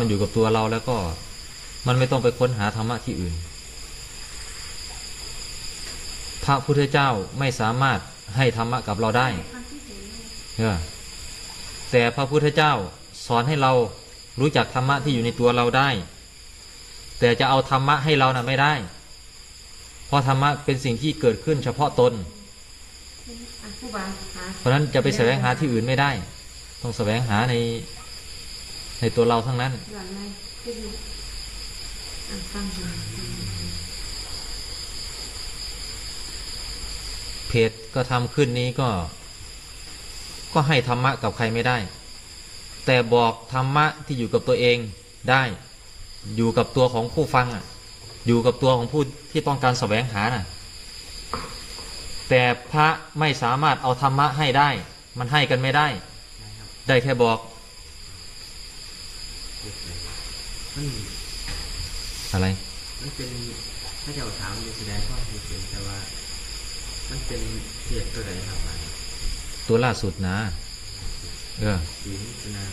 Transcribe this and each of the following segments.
มันอยู่กับตัวเราแล้วก็ มันไม่ต้องไปค้นหาธรรมะที่อื่น พระพุทธเจ้าไม่สามารถให้ธรรมะกับเราได้เออแต่พระพุทธเจ้าสอนให้เรารู้จักธรรมะที่อยู่ในตัวเราได้ แต่จะเอาธรรมะให้เรานะ่ะไม่ได้ เพราะธรรมะเป็นสิ่งที่เกิดขึ้นเฉพาะตนอะผู้บาหาเพราะฉะนั้นจะไปแสวงหาที่อื่นไม่ได้ ต้องแสวงหาใน ในตัวเราทั้งนั้นหลังในที่ดูอะฟังดูเพจก็ทำขึ้นนี้ก็ ก็ให้ธรรมะกับใครไม่ได้ แต่บอกธรรมะที่อยู่กับตัวเองได้ อยู่กับตัวของผู้ฟังอะ อยู่กับตัวของผู้ที่ต้องการแสวงหาน่ะ แต่พระไม่สามารถเอาธรรมะให้ได้ มันให้กันไม่ได้ ได้แค่บอก มันอะไร มันเป็นถ้าเจ้าถามอยู่แสดงความคิดเห็นแต่ว่า มันเป็นเทียบตัวไหนครับอะตัวล่าสุดนะ เออสีมิถุนา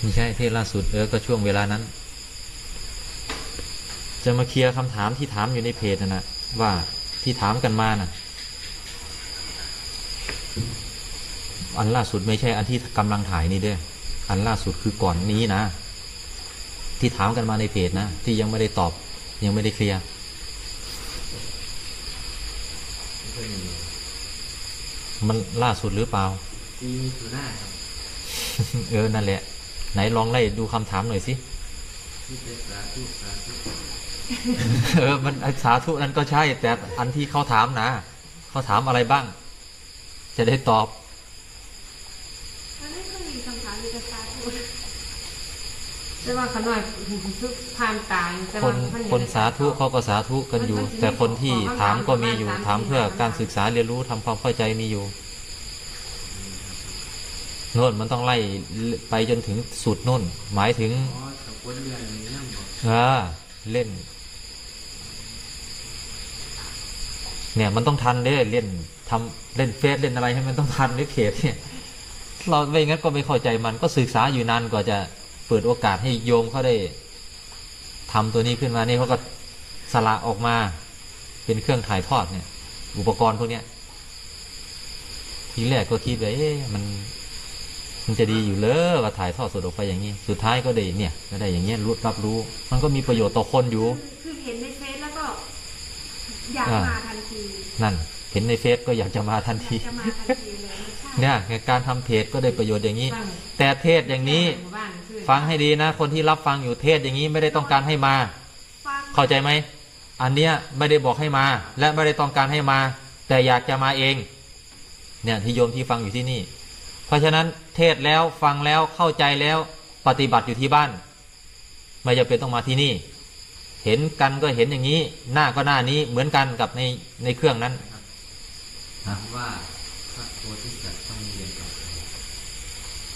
ไม่ใช่เทศล่าสุดเออก็ช่วงเวลานั้น จะมาเคลียร์คำถามที่ถามอยู่ในเพจนะนะว่าที่ถามกันมานะอันล่าสุดไม่ใช่อันที่กำลังถ่ายนี่เด้อ อันล่าสุดคือก่อนนี้นะ ที่ถามกันมาในเพจนะ ที่ยังไม่ได้ตอบ ยังไม่ได้เคลียร์ไม่เคยมีมันล่าสุดหรือเปล่าสีมิถุนาครับเออ นั่นแหละ ไหนลองไล่ดูคำถามหน่อยสิที่เป็นสาธุสาธุเออ มันสาธุนั้นก็ใช่ แต่อันที่เขาถามนะ เขาถามอะไรบ้าง จะได้ตอบ มันไม่ค่อยมีคำถามมีแต่สาธุ แต่ว่าเขาหน่อยทุกทางตายแต่คว่านมันยังคนสาธุเขาก็สาธุกันอยู่ แต่คนที่ถามก็มีอยู่ถามเพื่อการศึกษาเรียนรู้ทำความเข้าใจมีอยู่โน่นมันต้องไล่ไปจนถึงสุดโน่น หมายถึงอ๋อกับคนเรียนนี้นั่งบอกเออเล่น เนี่ยมันต้องทันเด้เล่นทำเล่นเฟซเล่นอะไรให้มันต้องทันด้วยเพจเนี่ยเราไม่งั้นก็ไม่เข้าใจมันก็ศึกษาอยู่นานกว่าจะ เปิดโอกาสให้โยมเขาได้ทำตัวนี้ขึ้นมานี่เขาก็สละออกมา เป็นเครื่องถ่ายทอดเนี่ย อุปกรณ์พวกเนี้ย ทีแรกก็คิดว่าเอ๊ะมัน มันจะดีอยู่เลยว่าถ่ายทอดสดออกไปอย่างนี้ สุดท้ายก็ได้เนี่ยก็ได้อย่างเงี้ยรู้รับรู้ มันก็มีประโยชน์ต่อคนอยู่คือเห็นในเฟซแล้วก็อยากอ่ามาทันที นั่น เห็นในเฟซก็อยากจะมาทันทีจะมาทันทีเลยใช่ เนี่ยการทำเพจก็ได้ประโยชน์อย่างนี้ฟังแต่เทศอย่างนี้หมู่บ้านคือฟังให้ดีนะ คนที่รับฟังอยู่เทศอย่างนี้ไม่ได้ต้องการให้มาฟังเข้าใจไหมอันเนี้ยไม่ได้บอกให้มา และไม่ได้ต้องการให้มา แต่อยากจะมาเอง เนี่ยที่โยมที่ฟังอยู่ที่นี่ เพราะฉะนั้นเทศแล้วฟังแล้วเข้าใจแล้วปฏิบัติอยู่ที่บ้าน ไม่จำเป็นต้องมาที่นี่ เห็นกันก็เห็นอย่างนี้ หน้าก็หน้านี้เหมือนกันกับในในเครื่องนั้นถามว่าพระโพธิสัตว์ต้องเรียนกับ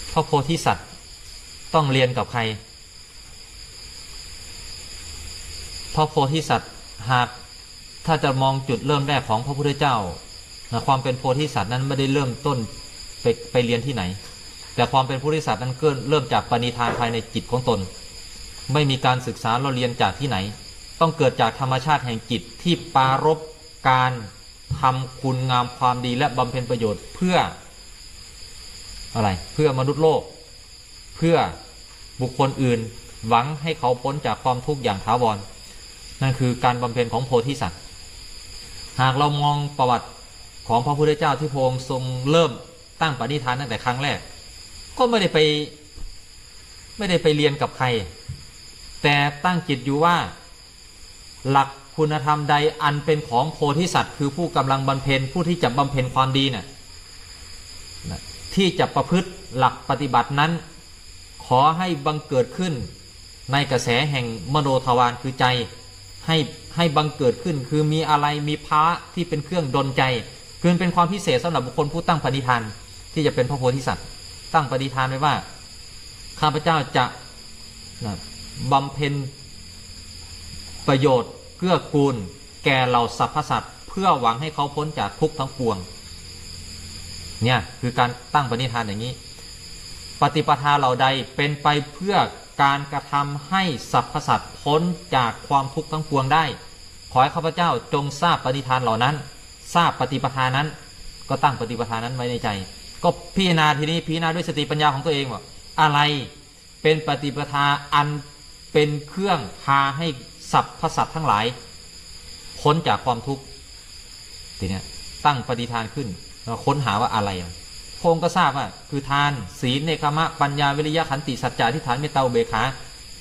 ใคร พระโพธิสัตว์ต้องเรียนกับใคร พระโพธิสัตว์หากถ้าจะมองจุดเริ่มแรกของพระพุทธเจ้าความเป็นโพธิสัตว์นั้นไม่ได้เริ่มต้นไปไปเรียนที่ไหน แต่ความเป็นโพธิสัตว์นั้นเก็เริ่มจากปณิธานภายในจิตของตน ไม่มีการศึกษาเราเรียนจากที่ไหน ต้องเกิดจากธรรมชาติแห่งจิตที่ปรารบการทำคุณงามความดีและบำเพ็ญประโยชน์เพื่อ อะไร เพื่อมนุษย์โลก เพื่อบุคคลอื่น หวังให้เขาพ้นจากความทุกข์อย่างถาวร นั่นคือการบำเพ็ญของโพธิสัตว์ หากเรามองประวัติของพระพุทธเจ้าที่พระองค์ทรงเริ่มตั้งปณิธานตั้งแต่ครั้งแรก ก็ไม่ได้ไปไม่ได้ไปเรียนกับใคร แต่ตั้งจิตอยู่ว่าหลักคุณธรรมใดอันเป็นของโพธิสัตว์ คือผู้กำลังบำเพ็ญผู้ที่จะบำเพ็ญความดีเนี่ย ที่จะประพฤติหลักปฏิบัตินั้น ขอให้บังเกิดขึ้น ในกระแสแห่งมโนทวารคือใจ ให้ให้บังเกิดขึ้นคือมีอะไรมีพระที่เป็นเครื่องดลใจคือเป็นความพิเศษสำหรับบุคคลผู้ตั้งปณิธาน ที่จะเป็นพระโพธิสัตว์ ตั้งปณิธานไว้ว่า ข้าพเจ้าจะนะบำเพ็ญประโยชน์เพื่อกูล แก่เหล่าสรรพสัตว์ เพื่อหวังให้เขาพ้นจากทุกข์ทั้งปวง เนี่ยคือการตั้งปณิธานอย่างนี้ ปฏิปทาเหล่าใดเป็นไปเพื่อการกระทำให้สรรพสัตว์พ้นจากความทุกข์ทั้งปวงได้ ขอให้ข้าพเจ้าจงทราบปฏิทานเหล่านั้น ทราบปฏิปทานั้น ก็ตั้งปฏิปทานั้นไว้ในใจ ก็พิจารณาทีนี้พิจารณาด้วยสติปัญญาของตัวเองว่าอะไรเป็นปฏิปทาอันเป็นเครื่องพาให้สรรพสัตว์ทั้งหลายพ้นจากความทุกข์ทีนี้ตั้งปฏิทานขึ้น ค้นหาว่าอะไรพงก็ทราบว่าคือทานศีลเนคขมะปัญญาวิริยะขันติสัจจะที่ฐานเมตตาเบกขา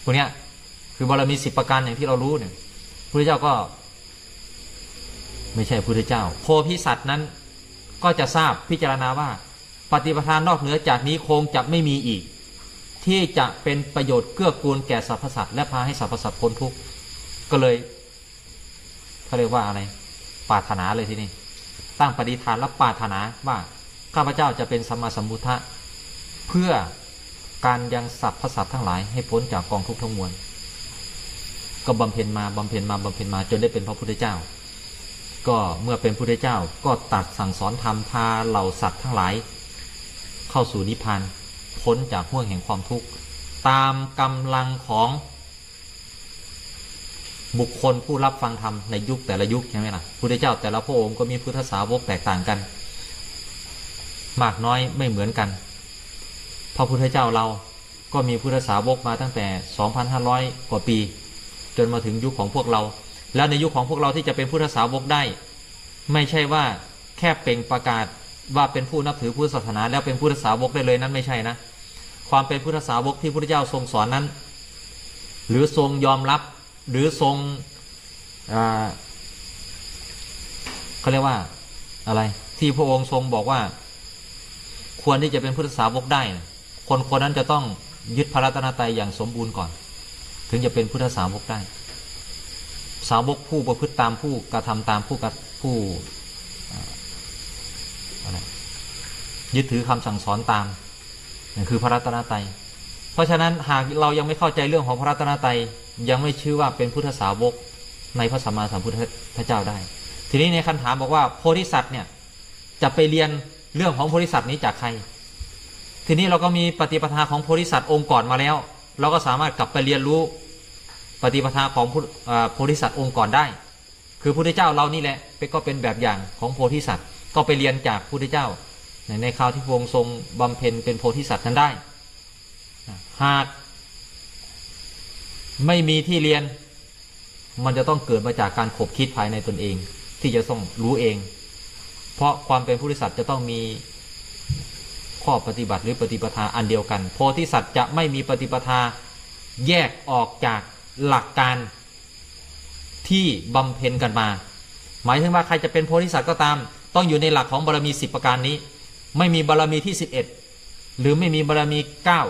พวกเนี้ยคือบารมีสิบประการอย่างที่เรารู้เนี่ยพระเจ้าก็ ไม่ใช่พระเจ้า โพธิสัตว์นั้น ก็จะทราบพิจารณาว่า ปฏิปทานนอกเหนือจากนี้คงจะไม่มีอีก ที่จะเป็นประโยชน์เกื้อกูลแก่สรรพสัตว์และพาให้สรรพสัตว์พ้นทุกข์ก็เลยเขาเรียกว่าอะไรปรารถนาเลยทีนี้ ตั้งปฏิฐานและปาถนาว่าข้าพเจ้าจะเป็นสัมมาสัมพุทธะเพื่อการยังสรรพสัตว์ทั้งหลายให้พ้นจากกองทุกข์ทั้งมวลก็บำเพ็ญมาบำเพ็ญมาบำเพ็ญมาจนได้เป็นพระพุทธเจ้า ก็เมื่อเป็นพระพุทธเจ้าก็ตัดสั่งสอนธรรมพาเหล่าสัตว์ทั้งหลาย เข้าสู่นิพพานพ้นจากห่วงแห่งความทุกข์ตามกำลังของ บุคคลผู้รับฟังธรรมในยุคแต่ละยุคใช่ไหมล่ะพุทธเจ้าแต่ละพระองค์ก็มีพุทธสาวกแตกต่างกัน มากน้อยไม่เหมือนกัน พระพุทธเจ้าเราก็มีพุทธสาวกมาตั้งแต่ 2,500 กว่าปี จนมาถึงยุคของพวกเรา แล้วในยุคของพวกเราที่จะเป็นพุทธสาวกได้ ไม่ใช่ว่าแค่เปล่งประกาศว่าเป็นผู้นับถือพุทธศาสนา แล้วเป็นพุทธสาวกได้เลยนั้นไม่ใช่นะ ความเป็นพุทธสาวกที่พระพุทธเจ้าทรงสอนนั้น หรือทรงยอมรับ หรือทรงเขาเรียกว่าอะไร ที่พระองค์ทรงบอกว่า ควรที่จะเป็นพุทธสาวกได้นะคนคนนั้นจะต้องยึดพระรัตนตรัยอย่างสมบูรณ์ก่อน ถึงจะเป็นพุทธสาวกได้ สาวกผู้ประพฤติตามผู้กระทำตามผู้กระผู้ยึดถือคำสั่งสอนตามนั่นคือพระรัตนตรัย ราะฉะนั้นหากเรายังไม่เข้าใจเรื่องของพระรัตนตรัยยังไม่ชื่อว่าเป็นพุทธสาวกในพระสัมมาสัมพุทธเจ้าได้ ทีนี้ในคำถามบอกว่าโพธิสัตว์เนี่ยจะไปเรียนเรื่องของโพธิสัตว์นี้จากใคร ทีนี้เราก็มีปฏิปทาของโพธิสัตว์องค์ก่อนมาแล้ว เราก็สามารถกลับไปเรียนรู้ปฏิปทาของโพธิสัตว์องค์ก่อนได้ คือพระพุทธเจ้าเรานี่แหละเป็นก็เป็นแบบอย่างของโพธิสัตว์ ก็ไปเรียนจากพระพุทธเจ้า ในในคราวที่พระองค์ทรงบำเพ็ญเป็นโพธิสัตว์นั้นได้ หาก ไม่มีที่เรียน มันจะต้องเกิดมาจากการขบคิดภายในตนเอง ที่จะต้องรู้เอง เพราะความเป็นผู้ริสัตว์จะต้องมีข้อปฏิบัติหรือปฏิปทาอันเดียวกัน โพธิสัตว์จะไม่มีปฏิปทาแยกออกจากหลักการที่บำเพ็ญกันมา หมายถึงว่าใครจะเป็นโพธิสัตว์ก็ตาม ต้องอยู่ในหลักของบารมีสิบประการนี้ ไม่มีบารมีที่สิบเอ็ดหรือไม่มีบารมีเก้า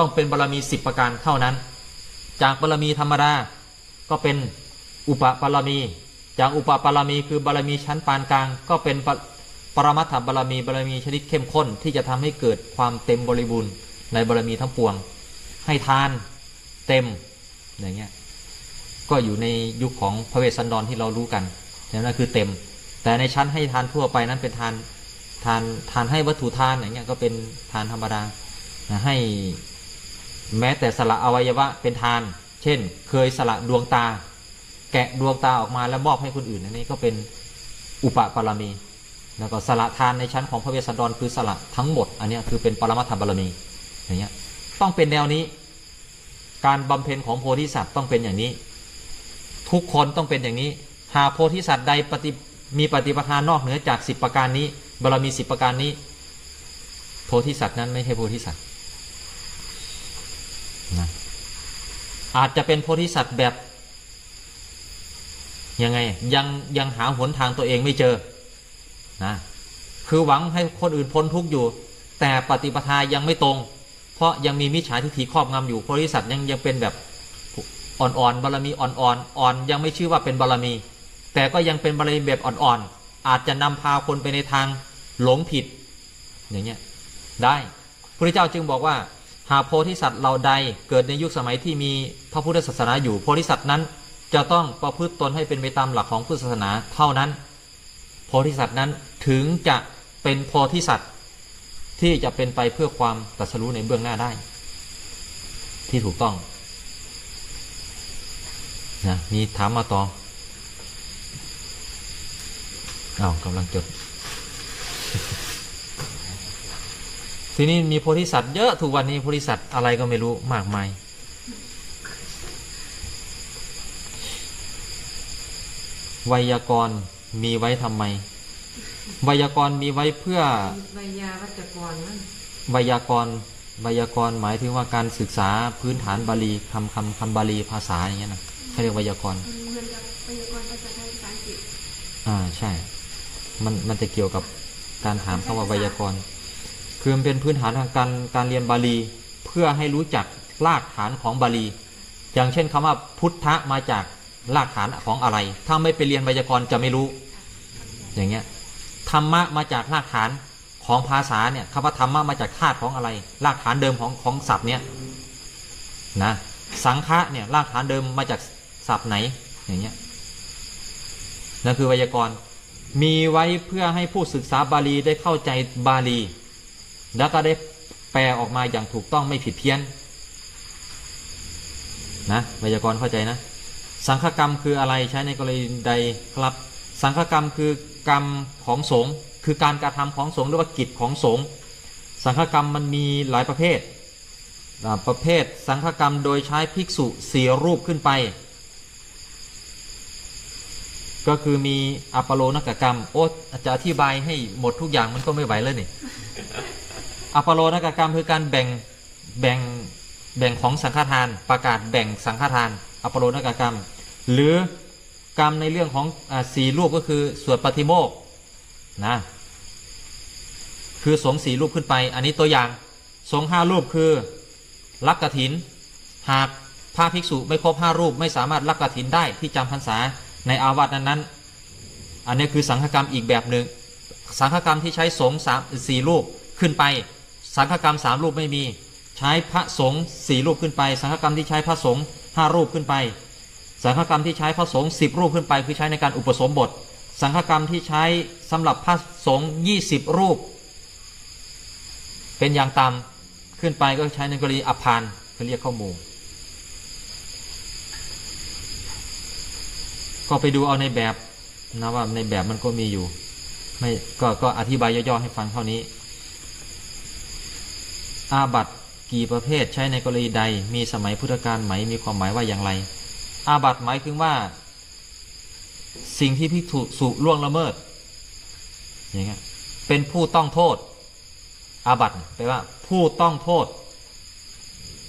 ต้องเป็นบารมีสิบประการเท่านั้น จากบารมีธรรมดาก็เป็นอุปบารมี จากอุปบารมีคือบารมีชั้นปานกลาง ก็เป็นปรมัตถบารมีบารมีชนิดเข้มข้นที่จะทำให้เกิดความเต็มบริบูรณ์ในบารมีทั้งปวง ให้ทานเต็มอย่างเงี้ยก็อยู่ในยุคของพระเวสสันดรที่เรารู้กันนั่นคือเต็ม แต่ในชั้นให้ทานทั่วไปนั้นเป็นทานทานทานให้วัตถุทานอย่างเงี้ยก็เป็นทานธรรมดาให้ แม้แต่สละอวัยวะเป็นทาน เช่น เคยสละดวงตา แกะดวงตาออกมาแล้วมอบให้คนอื่นอันนี้ก็เป็นอุปปารมี แล้วก็สละทานในชั้นของพระเวสสันดรคือสละทั้งหมด อันนี้คือเป็นปรมัตถบารมีอย่างเงี้ยต้องเป็นแนวนี้ การบำเพ็ญของโพธิสัตว์ต้องเป็นอย่างนี้ ทุกคนต้องเป็นอย่างนี้ หากโพธิสัตว์ใดปฏิมีปฏิปทานนอกเหนือจากสิบประการนี้บารมีสิบประการนี้ โพธิสัตว์นั้นไม่ใช่โพธิสัตว์ นะอาจจะเป็นโพธิสัตว์แบบยังไงยังยังหาหนทางตัวเองไม่เจอนะคือหวังให้คนอื่นพ้นทุกข์อยู่ แต่ปฏิปทายังไม่ตรง เพราะยังมีมิจฉาทิฏฐิครอบงำอยู่โพธิสัตว์ยังยังเป็นแบบอ่อนๆบารมีอ่อนๆอ่อนยังไม่ชื่อว่าเป็นบารมี แต่ก็ยังเป็นบารมีแบบอ่อนๆอาจจะนำพาคนไปในทางหลงผิดอย่างเงี้ยได้พระเจ้าจึงบอกว่า หากโพธิสัตว์เราใดเกิดในยุคสมัยที่มีพระพุทธศาสนาอยู่โพธิสัตว์นั้น จะต้องประพฤติตนให้เป็นไปตามหลักของพุทธศาสนาเท่านั้น โพธิสัตว์นั้นถึงจะเป็นโพธิสัตว์ที่จะเป็นไปเพื่อความตรัสรู้ในเบื้องหน้าได้ ที่ถูกต้องนะมีถามมาต่ออ้าวกำลังจด ทีนี้มีโพธิสัตว์เยอะถูกวันนี้โพธิสัตว์อะไรก็ไม่รู้มากมาย ไวยากรณ์มีไว้ทำไม ไวยากรณ์มีไว้เพื่อใบยาวัจกรนั่นไวยากรณ์ไวยากรณ์หมายถึงว่าการศึกษาพื้นฐานบาลีคำคำคำบาลีภาษาอย่างเงี้ยนะเขาเรียกไวยากรณ์เหมือนกับพยากรณ์ภาษาไทยภาษาอังกฤษอ่าใช่ มันมันจะเกี่ยวกับการถามคำว่าไวยากรณ์ คือมันเป็นพื้นฐานทางการการเรียนบาลี เพื่อให้รู้จักรากฐานของบาลี อย่างเช่นคำว่าพุทธะมาจากรากฐานของอะไร ถ้าไม่ไปเรียนไวยากรณ์จะไม่รู้ อย่างเงี้ยธรรมะมาจากรากฐานของภาษาเนี่ยคำว่าธรรมะมาจากธาตุของอะไร รากฐานเดิมของของศัพท์เนี่ยนะสังฆะเนี่ยรากฐานเดิมมาจากศัพท์ไหนอย่างเงี้ยนั่นคือไวยากรณ์มีไว้เพื่อให้ผู้ศึกษาบาลีได้เข้าใจบาลี แล้วก็ได้แปลออกมาอย่างถูกต้องไม่ผิดเพี้ยนนะไวยากรณ์เข้าใจนะ สังฆกรรมคืออะไรใช้ในกรณีใดครับ สังฆกรรมคือกรรมของสงฆ์คือการกระทำของสงฆ์หรือว่ากิจของสงฆ์สังฆกรรมมันมีหลายประเภท ประเภทสังฆกรรมโดยใช้ภิกษุสี่รูปขึ้นไป ก็คือมีอัปปโลนกกรรม โอ้จะอธิบายให้หมดทุกอย่างมันก็ไม่ไหวแล้วนี่ อัปโลนกกรรมคือการแบ่งแบ่งแบ่งของสังฆทาน ประกาศแบ่งสังฆทานอัปโลนกกรรม หรือกรรมในเรื่องของอสี่รูปก็คือสวดปฏิโมกข์นะคือสงสี่รูปขึ้นไป อันนี้ตัวอย่างสงห้ารูปคือรับกถิน หากพระภิกษุไม่ครบห้ารูปไม่สามารถรับกถินได้ที่จำพรรษาในอาวาสนั้นๆ อันนี้คือสังฆกรรมอีกแบบหนึ่งสังฆกรรมที่ใช้สงสามสี่รูปขึ้นไป สังฆกรรมสามรูปไม่มี ใช้พระสงฆ์สี่รูปขึ้นไป สังฆกรรมที่ใช้พระสงฆ์ห้ารูปขึ้นไป สังฆกรรมที่ใช้พระสงฆ์สิบรูปขึ้นไป คือใช้ในการอุปสมบท สังฆกรรมที่ใช้สำหรับพระสงฆ์ยี่สิบรูป เป็นอย่างต่ำขึ้นไปก็ใช้ในกรณีอภานเขาเรียกข้อมูลก็ไปดูเอาในแบบนะว่าในแบบมันก็มีอยู่ ไม่ก็ก็อธิบายย่อๆให้ฟังเท่านี้ อาบัตกี่ประเภทใช้ในกรณีใด มีสมัยพุทธกาลไหมมีความหมายว่าอย่างไร อาบัตหมายถึงว่า สิ่งที่พิกษุสุล่วงละเมิดอย่างเงี้ยเป็นผู้ต้องโทษ อาบัตแปลว่า ผู้ต้องโทษ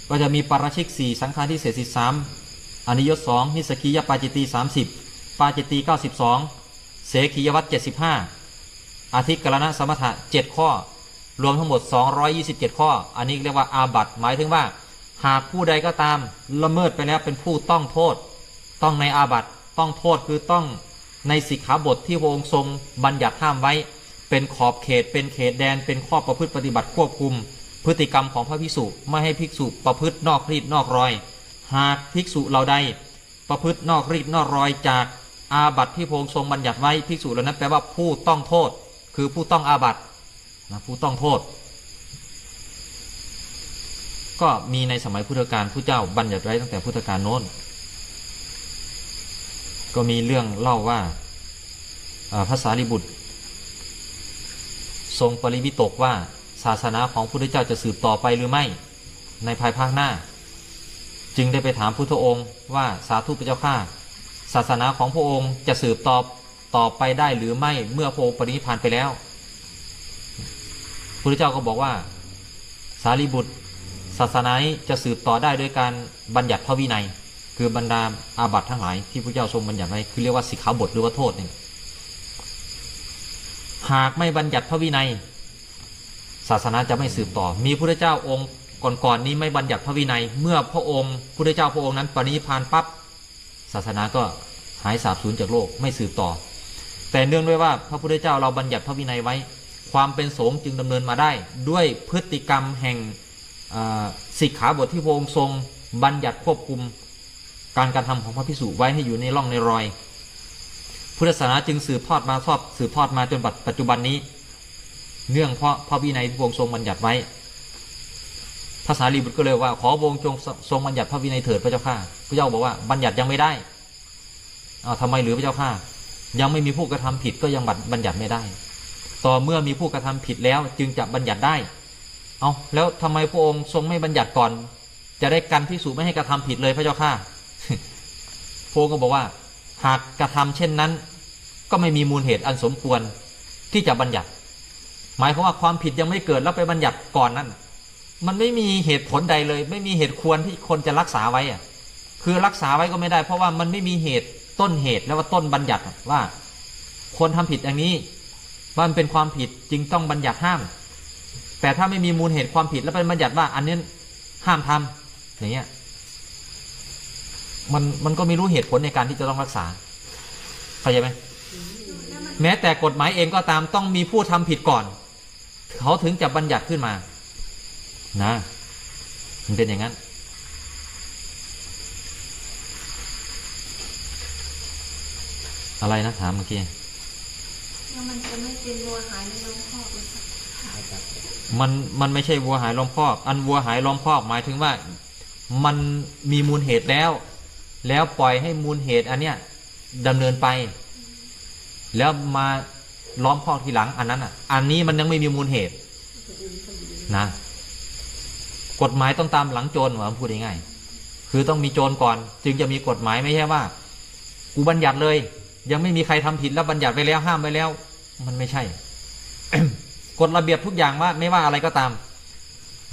ก็จะมีปาราชิกสี่สังฆาทิเศษสิบสามอนิยศสองนิสกิยปาจิตีสามสิบปาจิตตีเก้าสิบสองเสขียวัตเจ็ดสิบห้าอาทิกรณะสมถะเจ็ดข้อ รวมทั้งหมด 227 ข้อ อันนี้เรียกว่าอาบัตหมายถึงว่า หากผู้ใดก็ตามละเมิดไปแล้วเป็นผู้ต้องโทษ ต้องในอาบัตต้องโทษคือต้องในสิกขาบทที่พระองค์ทรงบัญญัติห้ามไว้ เป็นขอบเขต เป็นเขตแดน เป็นข้อประพฤติปฏิบัติควบคุม พฤติกรรมของพระภิกษุไม่ให้ภิกษุประพฤตินอกรีดนอกรอย หากภิกษุเหล่าใดประพฤตินอกรีดนอกรอยจากอาบัตที่พระองค์ทรงบัญญัติไว้ภิกษุเหล่านั้นแปลว่าผู้ต้องโทษ คือผู้ต้องอาบัติ นะผู้ต้องโทษ ก็มีในสมัยพุทธกาลผู้เจ้าบัญญัติไว้ตั้งแต่พุทธกาลโน้น ก็มีเรื่องเล่าว่าอ่าพระสารีบุตร ทรงปริวิตกว่าศาสนาของพุทธเจ้าจะสืบต่อไปหรือไม่ในภายภาคหน้า จึงได้ไปถามพุทธองค์ว่าสาธุพระเจ้าข้าศาสนาของพระองค์จะสืบต่อต่อไปได้หรือไม่เมื่อพระองค์ปรินิพพานไปแล้ว พระเจ้าก็บอกว่า สารีบุตร ศาสนาจะสืบต่อได้ด้วยการบัญญัติพระวินัย คือบรรดาอาบัติทั้งหลายที่พระเจ้าทรงบัญญัติไว้คือเรียกว่าสิกขาบทหรือว่าโทษนี่หากไม่บัญญัติพระวินัย ศาสนาจะไม่สืบต่อ มีพระเจ้าองค์ก่อนๆนี้ไม่บัญญัติพระวินัย เมื่อพระองค์พระเจ้าพระองค์นั้นปรินิพพานปั๊บศาสนาก็หายสาบสูญจากโลกไม่สืบต่อ แต่เนื่องด้วยว่าพระพุทธเจ้าเราบัญญัติพระวินัยไว้ ความเป็นสงฆ์จึงดำเนินมาได้ ด้วยพฤติกรรมแห่งสิกขาบทที่พระองค์ทรงบัญญัติควบคุมการการทำของพระพิสุไว้ให้อยู่ในร่องในรอย พุทธศาสนาจึงสืบทอดมาทอดสืบทอดมาจนปัจจุบันนี้ เนื่องเพราะพระวินัยที่พระองค์ทรงบัญญัติไว้ภาษาลีบุตรก็เลยว่าขอพระองค์จงทรงบัญญัติพระวินัยเถิดพระเจ้าข้าพระเจ้าบอกว่าบัญญัติยังไม่ได้อ้าทำไมหรือพระเจ้าข้ายังไม่มีผู้กระทำผิดก็ยังบัญญัติไม่ได้ ต่อเมื่อมีผู้กระทำผิดแล้วจึงจะบัญญัติได้ เอาแล้วทำไมพระองค์ทรงไม่บัญญัติก่อน จะได้กันพิสูจน์ไม่ให้กระทำผิดเลยพระเจ้าข้าพระองค์ก็บอกว่า หากกระทำเช่นนั้น ก็ไม่มีมูลเหตุอันสมควรที่จะบัญญัติ หมายความว่าความผิดยังไม่เกิดแล้วไปบัญญัติก่อนนั้นมันไม่มีเหตุผลใดเลย ไม่มีเหตุควรที่คนจะรักษาไว้อะคือรักษาไว้ก็ไม่ได้ เพราะว่ามันไม่มีเหตุต้นเหตุแล้วว่าต้นบัญญัติว่า คนทำผิดอย่างนี้ ว่ามันเป็นความผิดจึงต้องบัญญัติห้าม แต่ถ้าไม่มีมูลเหตุความผิดแล้วไปบัญญัติว่า อันนี้ห้ามทำอย่างเงี้ยมันมันก็ไม่รู้เหตุผลในการที่จะต้องรักษาเข้าใจไหมแม้แต่กฎหมายเองก็ตามต้องมีผู้ทำผิดก่อน เขาถึงจะบัญญัติขึ้นมา นะมันเป็นอย่างนั้น อะไรนะถามเมื่อกี้ แล้วมันจะไม่เป็นวัวหายในล้อมคอกเลยค่ะมันมันไม่ใช่วัวหายล้อมคอก อันวัวหายล้อมคอกหมายถึงว่า มันมีมูลเหตุแล้ว แล้วปล่อยให้มูลเหตุอันเนี้ยดำเนินไป แล้วมาล้อมคอกทีหลังอันนั้นอะ อันนี้มันยังไม่มีมูลเหตุนะ กฎหมายต้องตามหลังโจรหว่าพูดง่ายๆคือต้องมีโจรก่อน จึงจะมีกฎหมายไม่ใช่ว่า กูบัญญัติเลย ยังไม่มีใครทำผิดแล้วบัญญัติไปแล้วห้ามไปแล้ว มันไม่ใช่กฎระเบียบทุกอย่างว่าไม่ว่าอะไรก็ตาม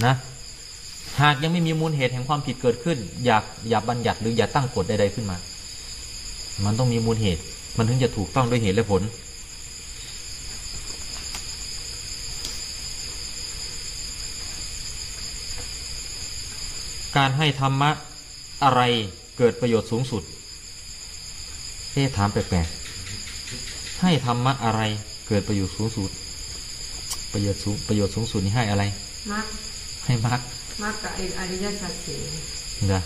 นะ หากยังไม่มีมูลเหตุแห่งความผิดเกิดขึ้น อย่าอย่าบัญญัติหรืออย่าตั้งกฎใดๆขึ้นมา มันต้องมีมูลเหตุ มันถึงจะถูกต้องด้วยเหตุและผล การให้ธรรมะอะไรเกิดประโยชน์สูงสุดเอ๊ถามแปลกๆให้ธรรมะอะไร เกิดประโยชน์สูงสุด ประโยชน์สูงประโยชน์สูงสุดนี่ให้อะไรมักให้มรรคมักกับไอ้อริยสัจสี่นะ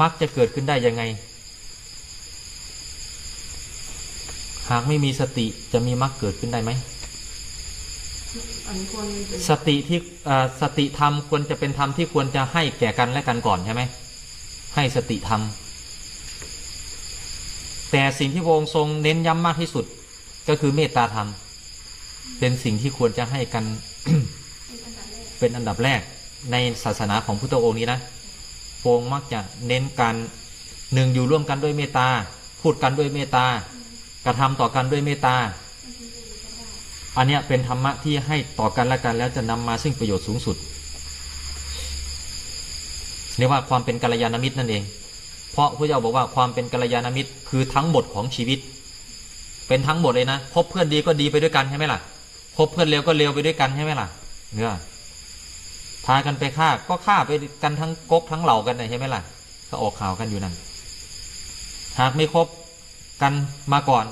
มรรคจะเกิดขึ้นได้ยังไง หากไม่มีสติจะมีมรรคเกิดขึ้นได้ไหมอันคนเป็นสติที่เอ่อสติธรรมควรจะเป็นธรรมที่ควรจะให้แก่กันและกันก่อนใช่ไหมให้สติธรรม แต่สิ่งที่พระองค์ทรงเน้นย้ำมากที่สุด ก็คือเมตตาธรรม เป็นสิ่งที่ควรจะให้กันเป็นอันดับแรกในศาสนาของพุทธองค์นี้นะพระองค์มักจะเน้นการหนึ่งอยู่ร่วมกันด้วยเมตตา พูดกันด้วยเมตตากระทำต่อกันด้วยเมตตา อันเนี้ยเป็นธรรมะที่ให้ต่อกันและกันแล้วจะนำมาซึ่งประโยชน์สูงสุดเรียกว่าความเป็นกัลยาณมิตรนั่นเอง เพราะพระเจ้าบอกว่าความเป็นกัลยาณมิตรคือทั้งหมดของชีวิต เป็นทั้งหมดเลยนะคบเพื่อนดีก็ดีไปด้วยกันใช่ไหมล่ะคบเพื่อนเลวก็เลวไปด้วยกันใช่ไหมล่ะเนี่ยพากันไปฆ่าก็ฆ่าไปกันทั้งก๊กทั้งเหล่ากันใช่ไหมล่ะ ก็ออกข่าวกันอยู่นั่นหากไม่คบกันมาก่อน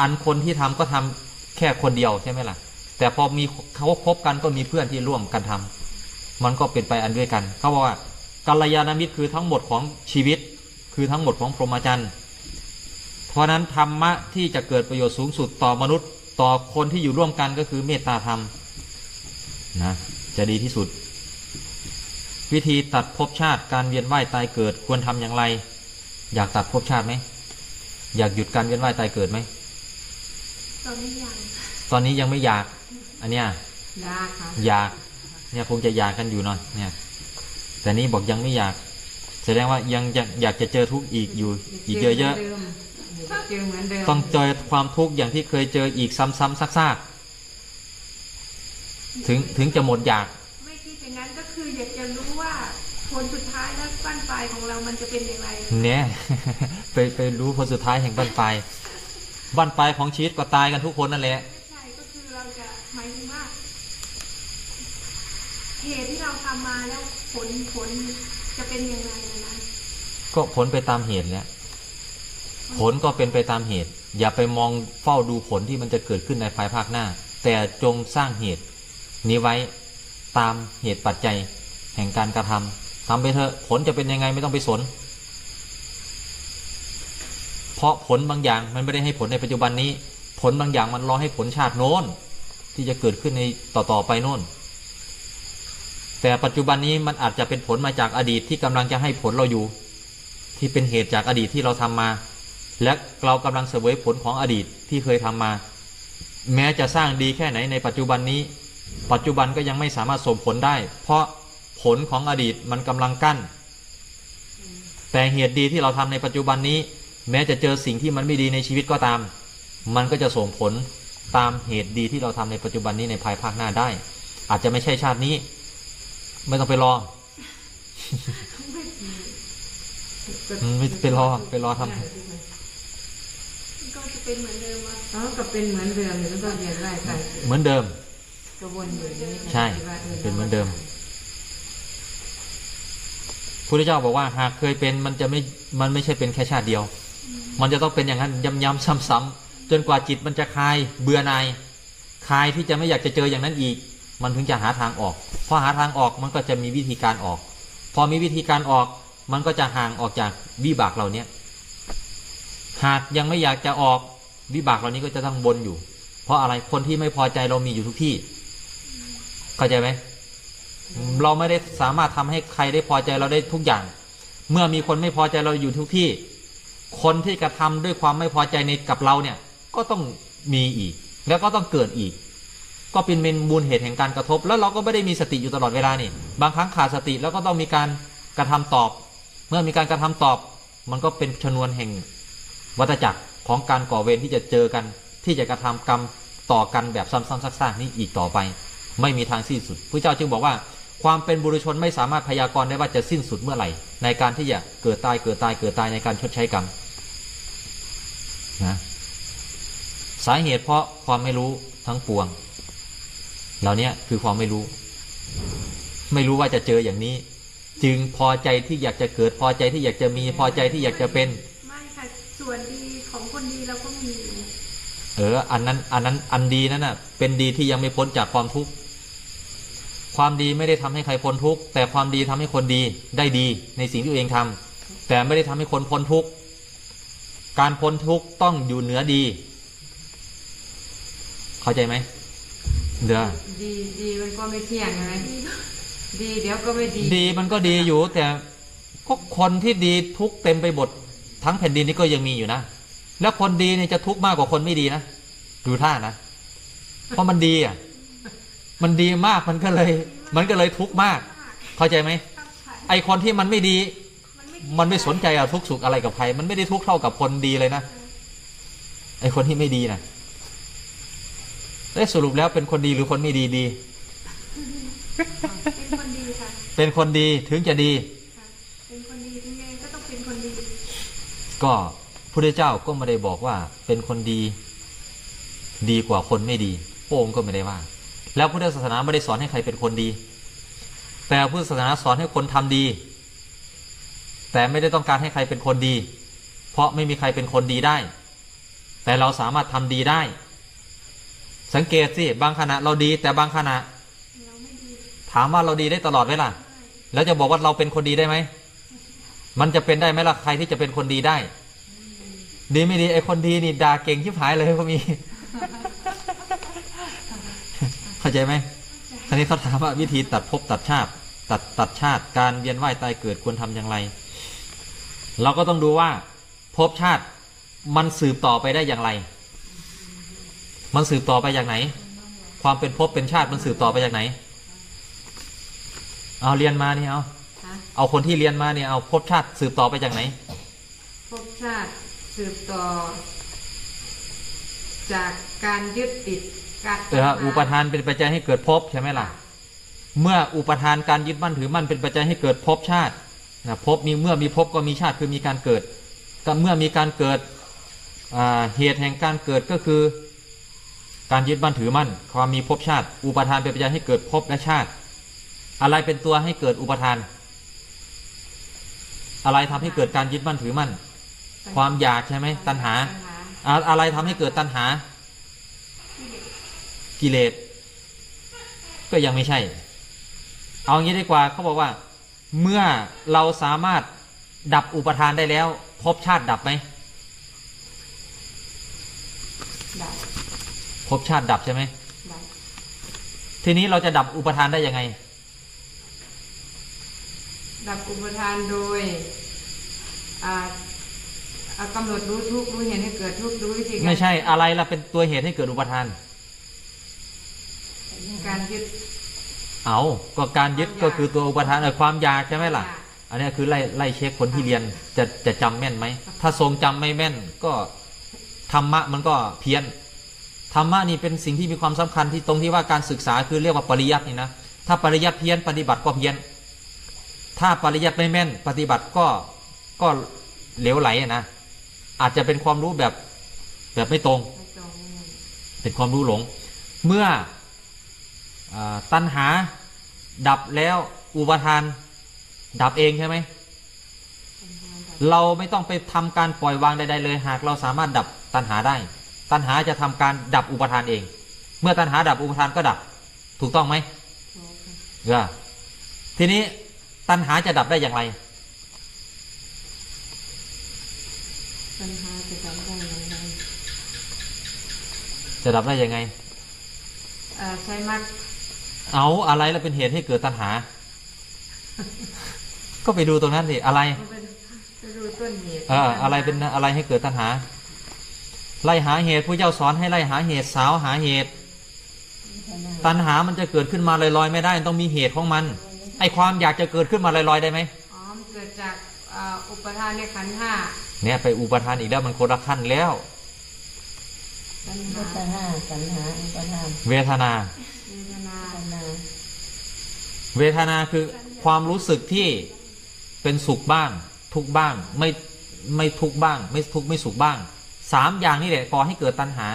อันคนที่ทำก็ทำแค่คนเดียวใช่ไหมล่ะ แต่พอมีเขาคบกันก็มีเพื่อนที่ร่วมกันทำมันก็เป็นไปอันด้วยกัน เขาบอกว่า กัลยาณมิตรคือทั้งหมดของชีวิต คือทั้งหมดของพรหมจรรย์เพราะนั้นธรรมะที่จะเกิดประโยชน์สูงสุดต่อมนุษย์ต่อคนที่อยู่ร่วมกันก็คือเมตตาธรรมนะจะดีที่สุด วิธีตัดภพชาติการเวียนว่ายตายเกิดควรทำอย่างไร อยากตัดภพชาติไหมอยากหยุดการเวียนว่ายตายเกิดไหมตอนนี้ยังตอนนี้ยังไม่อยาก อันเนี้ยยากค่ะอยากเนี่ยคงจะอยากกันอยู่หน่อยเนี่ย แต่นี้บอกยังไม่อยาก แสดงว่ายังอยากอยากจะเจอทุกข์อีกอยู่ อีกเยอะเจอเหมือนเดิมๆต้องเจอความทุกข์อย่างที่เคยเจออีกซ้ำๆซากๆถึงถึงจะหมดอยาก ไม่คิดอย่างนั้นก็คืออยากจะรู้ว่าผลสุดท้ายและบ้านปลายของเรามันจะเป็นอย่างไร เนี่ยไปไปรู้ผลสุดท้ายแห่งบ้านปลายบ้านปลายของชีวิตก็ตายกันทุกคนนั่นแหละไม่ใช่ก็คือเราจะหมายถึงว่าเหตุ ที่เราทำมาแล้วผลผลจะเป็นยังไงนะก็ผลไปตามเหตุแหล้วผลก็เป็นไปตามเหตุ อย่าไปมองเฝ้าดูผลที่มันจะเกิดขึ้นในภายภาคหน้า แต่จงสร้างเหตุ นี้ไว้ตามเหตุปัจจัย แห่งการกระทำทำไปเถอะผลจะเป็นยังไงไม่ต้องไปสน เพราะผลบางอย่างมันไม่ได้ให้ผลในปัจจุบันนี้ ผลบางอย่างมันรอให้ผลชาติโน้น ที่จะเกิดขึ้นในต่อๆไปโน้น แต่ปัจจุบันนี้มันอาจจะเป็นผลมาจากอดีตที่กำลังจะให้ผลเราอยู่ ที่เป็นเหตุจากอดีตที่เราทำมา และเรากำลังเสวยผลของอดีตที่เคยทำมา แม้จะสร้างดีแค่ไหนในปัจจุบันนี้ ปัจจุบันก็ยังไม่สามารถส่งผลได้ เพราะผลของอดีตมันกำลังกั้น แต่เหตุดีที่เราทำในปัจจุบันนี้ แม้จะเจอสิ่งที่มันไม่ดีในชีวิตก็ตาม มันก็จะส่งผลตามเหตุดีที่เราทำในปัจจุบันนี้ในภายภาคหน้าได้ อาจจะไม่ใช่ชาตินี้ ไม่ต้องไปรออืมไม่ไปรอไปรอทำก็จะเป็นเหมือนเดิมว่าแล้วก็เป็นเหมือนเดิมแล้วก็เรียนได้ไปเหมือนเดิมกระวนอยู่อย่างนี้ใช่คิดว่าเป็นเหมือนเดิมพุทธเจ้าบอกว่าหากเคยเป็นมันจะไม่มันไม่ใช่เป็นแค่ชาติเดียว มันจะต้องเป็นอย่างนั้นย้ำๆซ้ำๆจนกว่าจิตมันจะคลายเบื่อหน่ายคลายที่จะไม่อยากจะเจออย่างนั้นอีก มันถึงจะหาทางออก พอหาทางออกมันก็จะมีวิธีการออก พอมีวิธีการออก มันก็จะห่างออกจากวิบากเหล่านี้หากยังไม่อยากจะออกวิบากเหล่านี้ก็จะต้องวนอยู่ เพราะอะไรคนที่ไม่พอใจเรามีอยู่ทุกที่ เข้าใจไหมเราไม่ได้สามารถทำให้ใครได้พอใจเราได้ทุกอย่าง เมื่อมีคนไม่พอใจเราอยู่ทุกที่ คนที่กระทำด้วยความไม่พอใจในกับเราเนี่ย ก็ต้องมีอีก แล้วก็ต้องเกิดอีก ก็เป็นเป็นมูลเหตุแห่งการกระทบ แล้วเราก็ไม่ได้มีสติอยู่ตลอดเวลานี่บางครั้งขาดสติแล้วก็ต้องมีการกระทำตอบ เมื่อมีการกระทำตอบ มันก็เป็นชนวนแห่งวัฏจักรของการก่อเวรที่จะเจอกัน ที่จะกระทำกรรมต่อกันแบบซ้ำๆซากๆนี้อีกต่อไป ไม่มีทางสิ้นสุดพระเจ้าจึงบอกว่า ความเป็นบุรุชนไม่สามารถพยากรณ์ได้ว่าจะสิ้นสุดเมื่อไหร่ ในการที่จะเกิดตายเกิดตายเกิดตายในการชดใช้กรรมนะสาเหตุเพราะความไม่รู้ทั้งปวง เหล่านี้คือความไม่รู้ ไม่รู้ว่าจะเจออย่างนี้ จึงพอใจที่อยากจะเกิดพอใจที่อยากจะมีพอใจที่อยากจะเป็นไม่ค่ะส่วนดีของคนดีเราก็มีอยู่เอออันนั้นอันนั้นอันดีนั่นน่ะ เป็นดีที่ยังไม่พ้นจากความทุกข์ความดีไม่ได้ทำให้ใครพ้นทุกข์แต่ความดีทำให้คนดีได้ดีในสิ่งที่ตัวเองทำแต่ไม่ได้ทำให้คนพ้นทุกข์การพ้นทุกข์ต้องอยู่เหนือดี เข้าใจไหม เด้อดีดีมันก็ไม่เที่ยงไงดีเดี๋ยวก็ไม่ดี ดีมันก็ดีอยู่แต่ก็คนที่ดีทุกข์เต็มไปหมดทั้งแผ่นดินนี้ก็ยังมีอยู่นะ แล้วคนดีเนี่ยจะทุกข์มากกว่าคนไม่ดีนะดูท่านะ เพราะมันดีอะ มันดีมากมันก็เลย มันก็เลยทุกข์มาก เข้าใจไหมไอคนที่มันไม่ดี มันไม่สนใจอะทุกข์สุขอะไรกับใคร มันไม่ได้ทุกข์เท่ากับคนดีเลยนะไอคนที่ไม่ดีนะ ได้สรุปแล้วเป็นคนดีหรือคนไม่ดีดี เป็นคนดีค่ะ เป็นคนดีถึงจะดีค่ะเป็นคนดียังไงก็ต้องเป็นคนดี ก็พระเจ้าก็ไม่ได้บอกว่าเป็นคนดี ดีกว่าคนไม่ดีพระองค์ก็ไม่ได้ว่า แล้วพุทธศาสนาไม่ได้สอนให้ใครเป็นคนดี แต่พุทธศาสนาสอนให้คนทำดี แต่ไม่ได้ต้องการให้ใครเป็นคนดี เพราะไม่มีใครเป็นคนดีได้ แต่เราสามารถทำดีได้ สังเกตสิบางขณะเราดีแต่บางขณะ ถามว่าเราดีได้ตลอดไหมล่ะ แล้วจะบอกว่าเราเป็นคนดีได้ไหม มันจะเป็นได้ไหมล่ะใครที่จะเป็นคนดีได้ ดีไม่ดีไอ้คนดีนี่ด่าเก่งชิบหายเลยก็มี เข้าใจไหมทีนี้เขาถามว่าวิธีตัดภพตัดชาติ ตัดตัดชาติการเวียนว่ายตายเกิดควรทำอย่างไร เราก็ต้องดูว่าภพชาติมันสืบต่อไปได้อย่างไร มันสืบต่อไปอย่างไหน ความเป็นภพเป็นชาติมันสืบต่อไปจากไหน เอาเรียนมานี่เอาฮะเอาคนที่เรียนมาเนี่ยเอาภพชาติสืบต่อไปจากไหนภพชาติสืบต่อ จากการยึดติดการแต่ว่าอุปทานเป็นปัจจัยให้เกิดภพใช่ไหมล่ะ เมื่ออุปทานการยึดมั่นถือมั่นเป็นปัจจัยให้เกิดภพชาตินะภพมีเมื่อมีภพก็มีชาติคือมีการเกิดก็เมื่อมีการเกิดอ่าเหตุแห่งการเกิดก็คือ การยึดมั่นถือมั่น ความมีภพชาติ อุปทานเป็นปัจจัยให้เกิดภพและชาติ อะไรเป็นตัวให้เกิดอุปทาน อะไรทำให้เกิดการยึดมั่นถือมั่น ความอยากใช่ไหมตัณหา อะไรทำให้เกิดตัณหา กิเลสก็ยังไม่ใช่ เอางี้ดีกว่าเขาบอกว่า เมื่อเราสามารถดับอุปทานได้แล้วภพชาติดับไหมดับ ภพชาติดับใช่ไหมดับทีนี้เราจะดับอุปทานได้ยังไง ดับอุปทานโดยอ่าอ่ากำหนดรู้ทุกข์รู้เห็นให้เกิดทุกข์รู้วิธีการไม่ใช่อะไรล่ะเป็นตัวเหตุให้เกิดอุปทาน การยึดเอาก็การยึดก็คือตัวอุปทานเออความอยากใช่ไหมล่ะอยากอันนี้คือไล่ไล่เช็คคนที่เรียนจะจะจำแม่นไหม ถ้าทรงจำไม่แม่นก็ธรรมะมันก็เพี้ยน ธรรมะนี่เป็นสิ่งที่มีความสำคัญที่ตรงที่ว่าการศึกษาคือเรียกว่าปริยัตินี่นะถ้าปริยัติเพี้ยนปฏิบัติก็เพี้ยน ถ้าปริยัติไม่แม่น ปฏิบัติก็ก็เหลวไหลนะอาจจะเป็นความรู้แบบแบบไม่ตรงตรงเป็นความรู้หลง เมื่ออตัณหาดับแล้วอุปทาน ดับเองใช่ไหมเราไม่ต้องไปทำการปล่อยวางใดๆเลย หากเราสามารถดับตัณหาได้ ตัณหาจะทำการดับอุปทานเอง เมื่อตัณหาดับอุปทานก็ดับ ถูกต้องไหมเออทีนี้ตัณหาจะดับได้อย่างไรปัญหาจะดับได้ยังไงจะดับได้ยังไงเอ่อใช้มัดเอาอะไรแล้วเป็นเหตุให้เกิดตัณหา ก็ไปดูตรงนั้นสิอะไรไปดูต้นเหตุเอออะไรเป็นอะไรให้เกิดตัณหา ไล่หาเหตุผู้เจ้าสอนให้ไล่หาเหตุสาวหาเหตุ ตัณหามันจะเกิดขึ้นมาลอยๆไม่ได้ต้องมีเหตุของมัน ไอความอยากจะเกิดขึ้นมาลอยๆได้ไหมอ๋อมันเกิดจากอ่าอุปทานในขันธ์ห้าเนี่ยไปอุปทานอีกแล้วมันคนละขั้นแล้วปัญพุหาทธห้าสันหาอุปทานเวทนาเวทนาปัญนา เวทนาคือความรู้สึกที่เป็นสุขบ้าง ทุกข์บ้างไม่ไม่ทุกข์บ้าง ไม่ทุกข์ไม่สุขบ้าง สามอย่างนี่แหละก่อให้เกิดตัณหา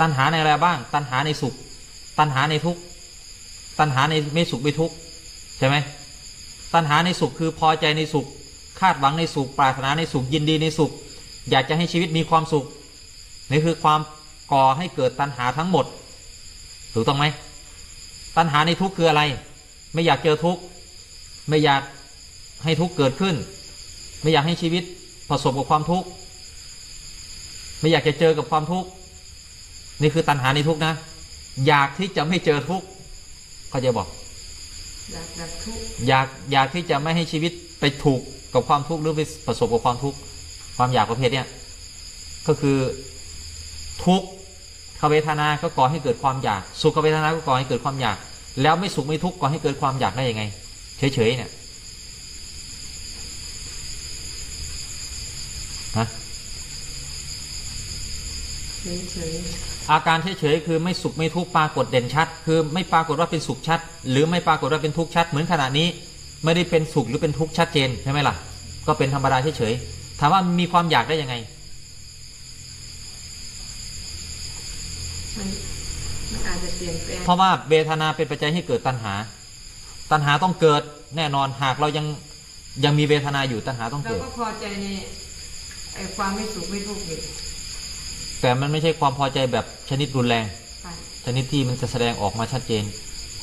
ตัณหาในอะไรบ้าง ตัณหาในสุข ตัณหาในทุกข์ตัณหาในไม่สุขไม่ทุกข์ใช่ไหมตัณหาในสุขคือพอใจในสุข คาดหวังในสุข ปรารถนาในสุขยินดีในสุข อยากจะให้ชีวิตมีความสุขนี่คือความก่อให้เกิดตัณหาทั้งหมด ถูกต้องไหมตัณหาในทุกข์คืออะไร ไม่อยากเจอทุกข์ไม่อยากให้ทุกข์เกิดขึ้น ไม่อยากให้ชีวิตประสบกับความทุกข์ ไม่อยากจะเจอกับความทุกข์นี่คือตัณหาในทุกข์นะ อยากที่จะไม่เจอทุกข์เขาจะบอก อยากดับทุกข์อยากอยากที่จะไม่ให้ชีวิตไปถูกกับความทุกข์หรือไปประสบกับความทุกข์ความอยากประเภทเนี้ยก็คือทุกขเวทนาก็ก่อให้เกิดความอยาก สุขเวทนาก็ก่อให้เกิดความอยาก แล้วไม่สุขไม่ทุกข์ก่อให้เกิดความอยากได้ยังไง เฉยๆเนี่ยฮะ เฉยอาการเฉยๆคือไม่สุขไม่ทุกข์ปรากฏเด่นชัด คือไม่ปรากฏว่าเป็นสุขชัด หรือไม่ปรากฏว่าเป็นทุกข์ชัด เหมือนขณะนี้ ไม่ได้เป็นสุขหรือเป็นทุกข์ชัดเจนใช่ไหมล่ะ ก็เป็นธรรมดาเฉยๆถามว่ามีความอยากได้ยังไงๆมันมันอาจจะเปลี่ยนแปลงเพราะว่าเวทนาเป็นปัจจัยให้เกิดตัณหา ตัณหาต้องเกิดแน่นอนหากเรายังยังมีเวทนาอยู่ตัณหาต้องเราเกิดก็พอใจในไอ้ความไม่สุขไม่ทุกข์อยู่ แต่มันไม่ใช่ความพอใจแบบชนิดรุนแรงไปชนิดที่มันจะแสดงออกมาชัดเจน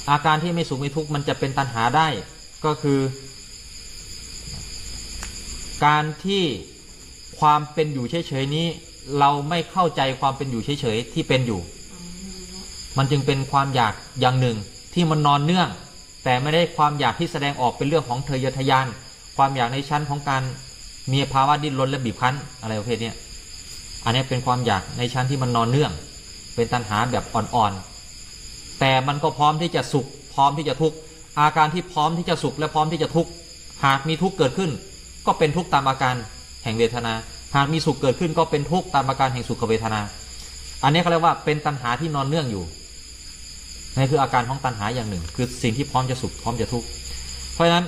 อาการที่ไม่สุขไม่ทุกข์มันจะเป็นตัณหาได้ก็คือ การที่ความเป็นอยู่เฉยๆนี้ เราไม่เข้าใจความเป็นอยู่เฉยๆที่เป็นอยู่อ๋อไม่รู้ว่ามันจึงเป็นความอยากอย่างหนึ่งที่มันนอนเนื่อง แต่ไม่ได้ความอยากที่แสดงออกเป็นเรื่องของเทยอทะยาน ความอยากในชั้นของการมีภาวะดิ้นรนและบีบคั้นอะไรประเภทเนี้ย อันนี้เป็นความอยากในชั้นที่มันนอนเนื่อง เป็นตัณหาแบบอ่อนๆ แต่มันก็พร้อมที่จะสุข พร้อมที่จะทุกข์ อาการที่พร้อมที่จะสุขและพร้อมที่จะทุกข์ หากมีทุกข์เกิดขึ้น ก็เป็นทุกข์ตามอาการแห่งเวทนา หากมีสุขเกิดขึ้นก็เป็นทุกข์ตามอาการแห่งสุขเวทนา อันนี้เขาเรียกว่าเป็นตัณหาที่นอนเนื่องอยู่นี่คืออาการของตัณหาอย่างหนึ่ง คือสิ่งที่พร้อมจะสุขพร้อมจะทุกข์ เพราะฉะนั้น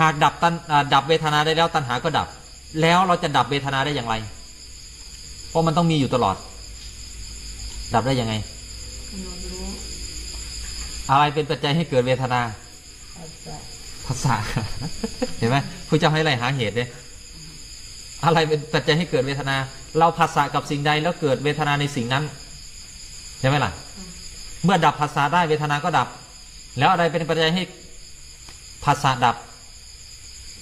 หากดับตันดับเวทนาได้แล้วตัณหาก็ดับ แล้วเราจะดับเวทนาได้อย่างไร เพราะมันต้องมีอยู่ตลอด ดับได้ยังไงกำหนดรู้อะไรเป็นปัจจัยให้เกิดเวทนาปัสสะภาษาเห็นไหมผู้เจ้าให้ไรหาเหตุเนี่ยอะไรเป็นปัจจัยให้เกิดเวทนา เราภาษากับสิ่งใดแล้วเกิดเวทนาในสิ่งนั้นใช่ไหมล่ะ เมื่อดับภาษาได้เวทนาก็ดับ แล้วอะไรเป็นปัจจัยให้ภาษาดับ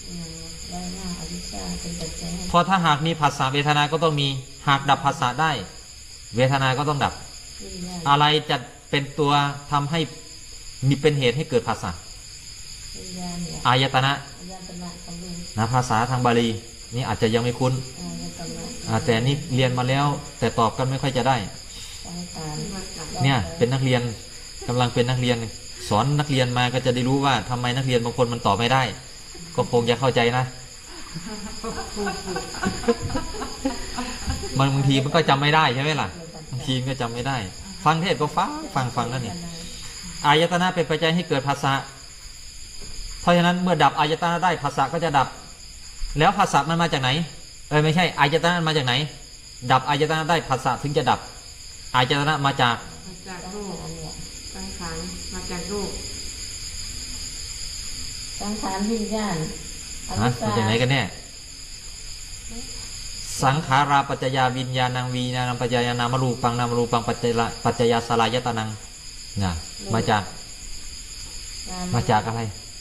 อืมแล้วหน้าอวิชชา เป็นปัจจัยให้เพราะถ้าหากมีภาษาเวทนาก็ต้องมีหากดับภาษาได้ เวทนาก็ต้องดับวิญญาณอะไรจะเป็นตัวทำให้มีเป็นเหตุให้เกิดภาษาวิญญาณเนี่ยอายตนะอายตนะกำลังนะภาษาทางบาลีนี่อาจจะยังไม่คุ้นอายตนะอ่าแต่นี่เรียนมาแล้ว แต่ตอบกันไม่ค่อยจะได้สังขารมาจากเนี่ยเป็นนักเรียนกำลังเป็นนักเรียน สอนนักเรียนมาก็จะได้รู้ว่าทำไมนักเรียนบางคนมันตอบไม่ได้ ก็คงจะเข้าใจนะ มันบางทีมันก็จำไม่ได้ใช่ไหมล่ะบางทีมันก็จำไม่ได้ ฟังเทศก็ฟังฟังฟังนั่นเนี่ยอายตนะเป็นปัจจัยให้เกิดภาษาเพราะฉะนั้นเมื่อดับอายตนะได้ภาษาก็จะดับ แล้วภาษามันมาจากไหน เออไม่ใช่อายตนะมันมาจากไหน ดับอายตนะได้ภาษาถึงจะดับอายตนะมาจากมาจากสังรูปขารเนี่ยสังขารมาจากรูปสังขารวิญญาณอ ฮะวิชมาจากไหนกันแน่สังขาราปัจจยาวิญญาณังวีญาณังปัจจยานามารูปังนามรูปังปัจจยาปัจจยาสลายตานังนะมาจาก มาจากอะไร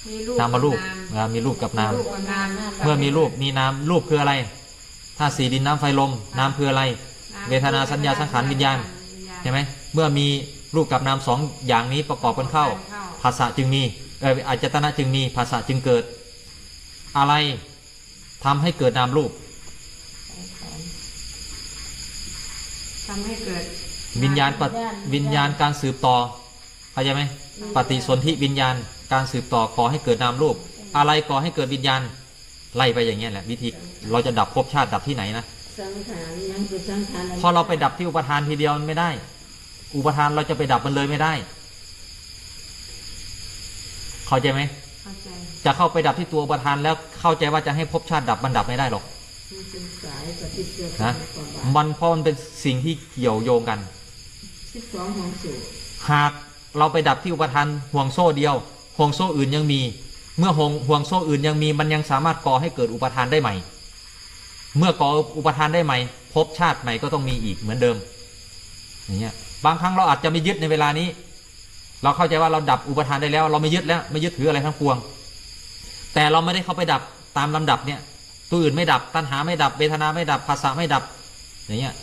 มีรูปนามารูปนามอ่ามีรูปกับนามรูปกับนามเมื่อมีรูปมีนามรูปคืออะไรถ้าสีดินน้ำไฟลมนามคืออะไร เวทนาสัญญาสังขารวิญญาณใช่ไหมเมื่อมีรูปกับนามสองอย่างนี้ประกอบกันเข้าภาษาจึงมีเอออาจตนะจึงมีภาษาจึงเกิด อะไรทำให้เกิดนามรูปทำให้เกิด วิญญาณปฏิวิญญาณการสืบต่อเข้าใจไหมปฏิสนธิวิญญาณการสืบต่อก่อให้เกิดนามรูป อะไรก่อให้เกิดวิญญาณไล่ไปอย่างเงี้ยแหละวิธีเราจะดับภพชาติดับที่ไหนนะสังขารยังคือสังขารพอเราไปดับที่อุปทานทีเดียวมันไม่ได้ อุปทานเราจะไปดับมันเลยไม่ได้ เข้าใจไหมเข้าใจจะเข้าไปดับที่ตัวอุปทานแล้วเข้าใจว่าจะให้ภพชาติดับมันดับไม่ได้หรอกมันเป็นสายปฏิเสธนะก่อนบาทมันเพราะมันเป็นสิ่งที่เกี่ยวโยงกันสิบสองของสูตรหากเราไปดับที่อุปทานห่วงโซ่เดียว ห่วงโซ่อื่นยังมี เมื่อห่วงห่วงโซ่อื่นยังมี มันยังสามารถก่อให้เกิดอุปทานได้ใหม่ เมื่อก่ออุปทานได้ใหม่ภพชาติใหม่ก็ต้องมีอีกเหมือนเดิมอย่างเงี้ยบางครั้งเราอาจจะไม่ยึดในเวลานี้ เราเข้าใจว่าเราดับอุปทานได้แล้ว เราไม่ยึดแล้วไม่ยึดถืออะไรทั้งปวง แต่เราไม่ได้เข้าไปดับตามลำดับเนี่ย ตัวอื่นไม่ดับ ตัณหาไม่ดับเวทนาไม่ดับภาษาไม่ดับอย่างเงี้ย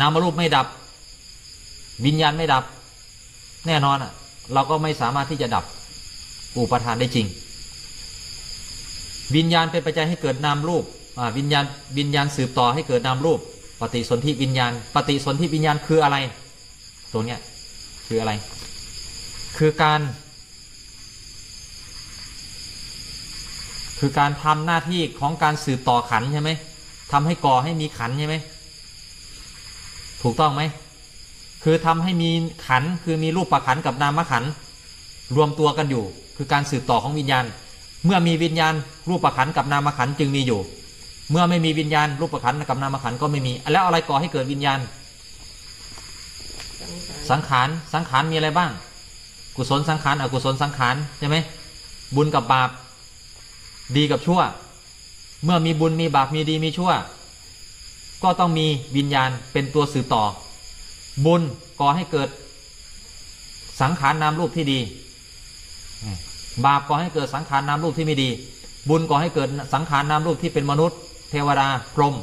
นามรูปไม่ดับ วิญญาณไม่ดับ แน่นอนอะ เราก็ไม่สามารถที่จะดับอุปทานได้จริง วิญญาณเป็นปัจจัยให้เกิดนามรูปอ่าวิญญาณวิญญาณสืบต่อให้เกิดนามรูป ปฏิสนธิวิญญาณ ปฏิสนธิวิญญาณคืออะไร ตัวเนี้ยคืออะไร คือการ คือการทำหน้าที่ของการสืบต่อขันธ์ใช่ไหมทำให้ก่อให้มีขันธ์ใช่ไหมถูกต้องไหมคือทำให้มีขันธ์คือมีรูปประขันธ์กับนามขันธ์รวมตัวกันอยู่ คือการสืบต่อของวิญญาณ เมื่อมีวิญญาณ รูปประขันธ์กับนามขันธ์จึงมีอยู่ เมื่อไม่มีวิญญาณ รูปประขันธ์กับนามขันธ์ก็ไม่มี แล้วอะไรก่อให้เกิดวิญญาณสังขารสังขารสังขารมีอะไรบ้าง กุศลสังขารอกุศลสังขารใช่ไหมบุญกับบาป ดีกับชั่ว เมื่อมีบุญมีบาปมีดีมีชั่ว ก็ต้องมีวิญญาณเป็นตัวสืบต่อ บุญก่อให้เกิด สังขารนามรูปที่ดี บาปก่อให้เกิดสังขารนามรูปที่ไม่ดี บุญก่อให้เกิดสังขารนามรูปที่เป็นมนุษย์ เทวดาพรหม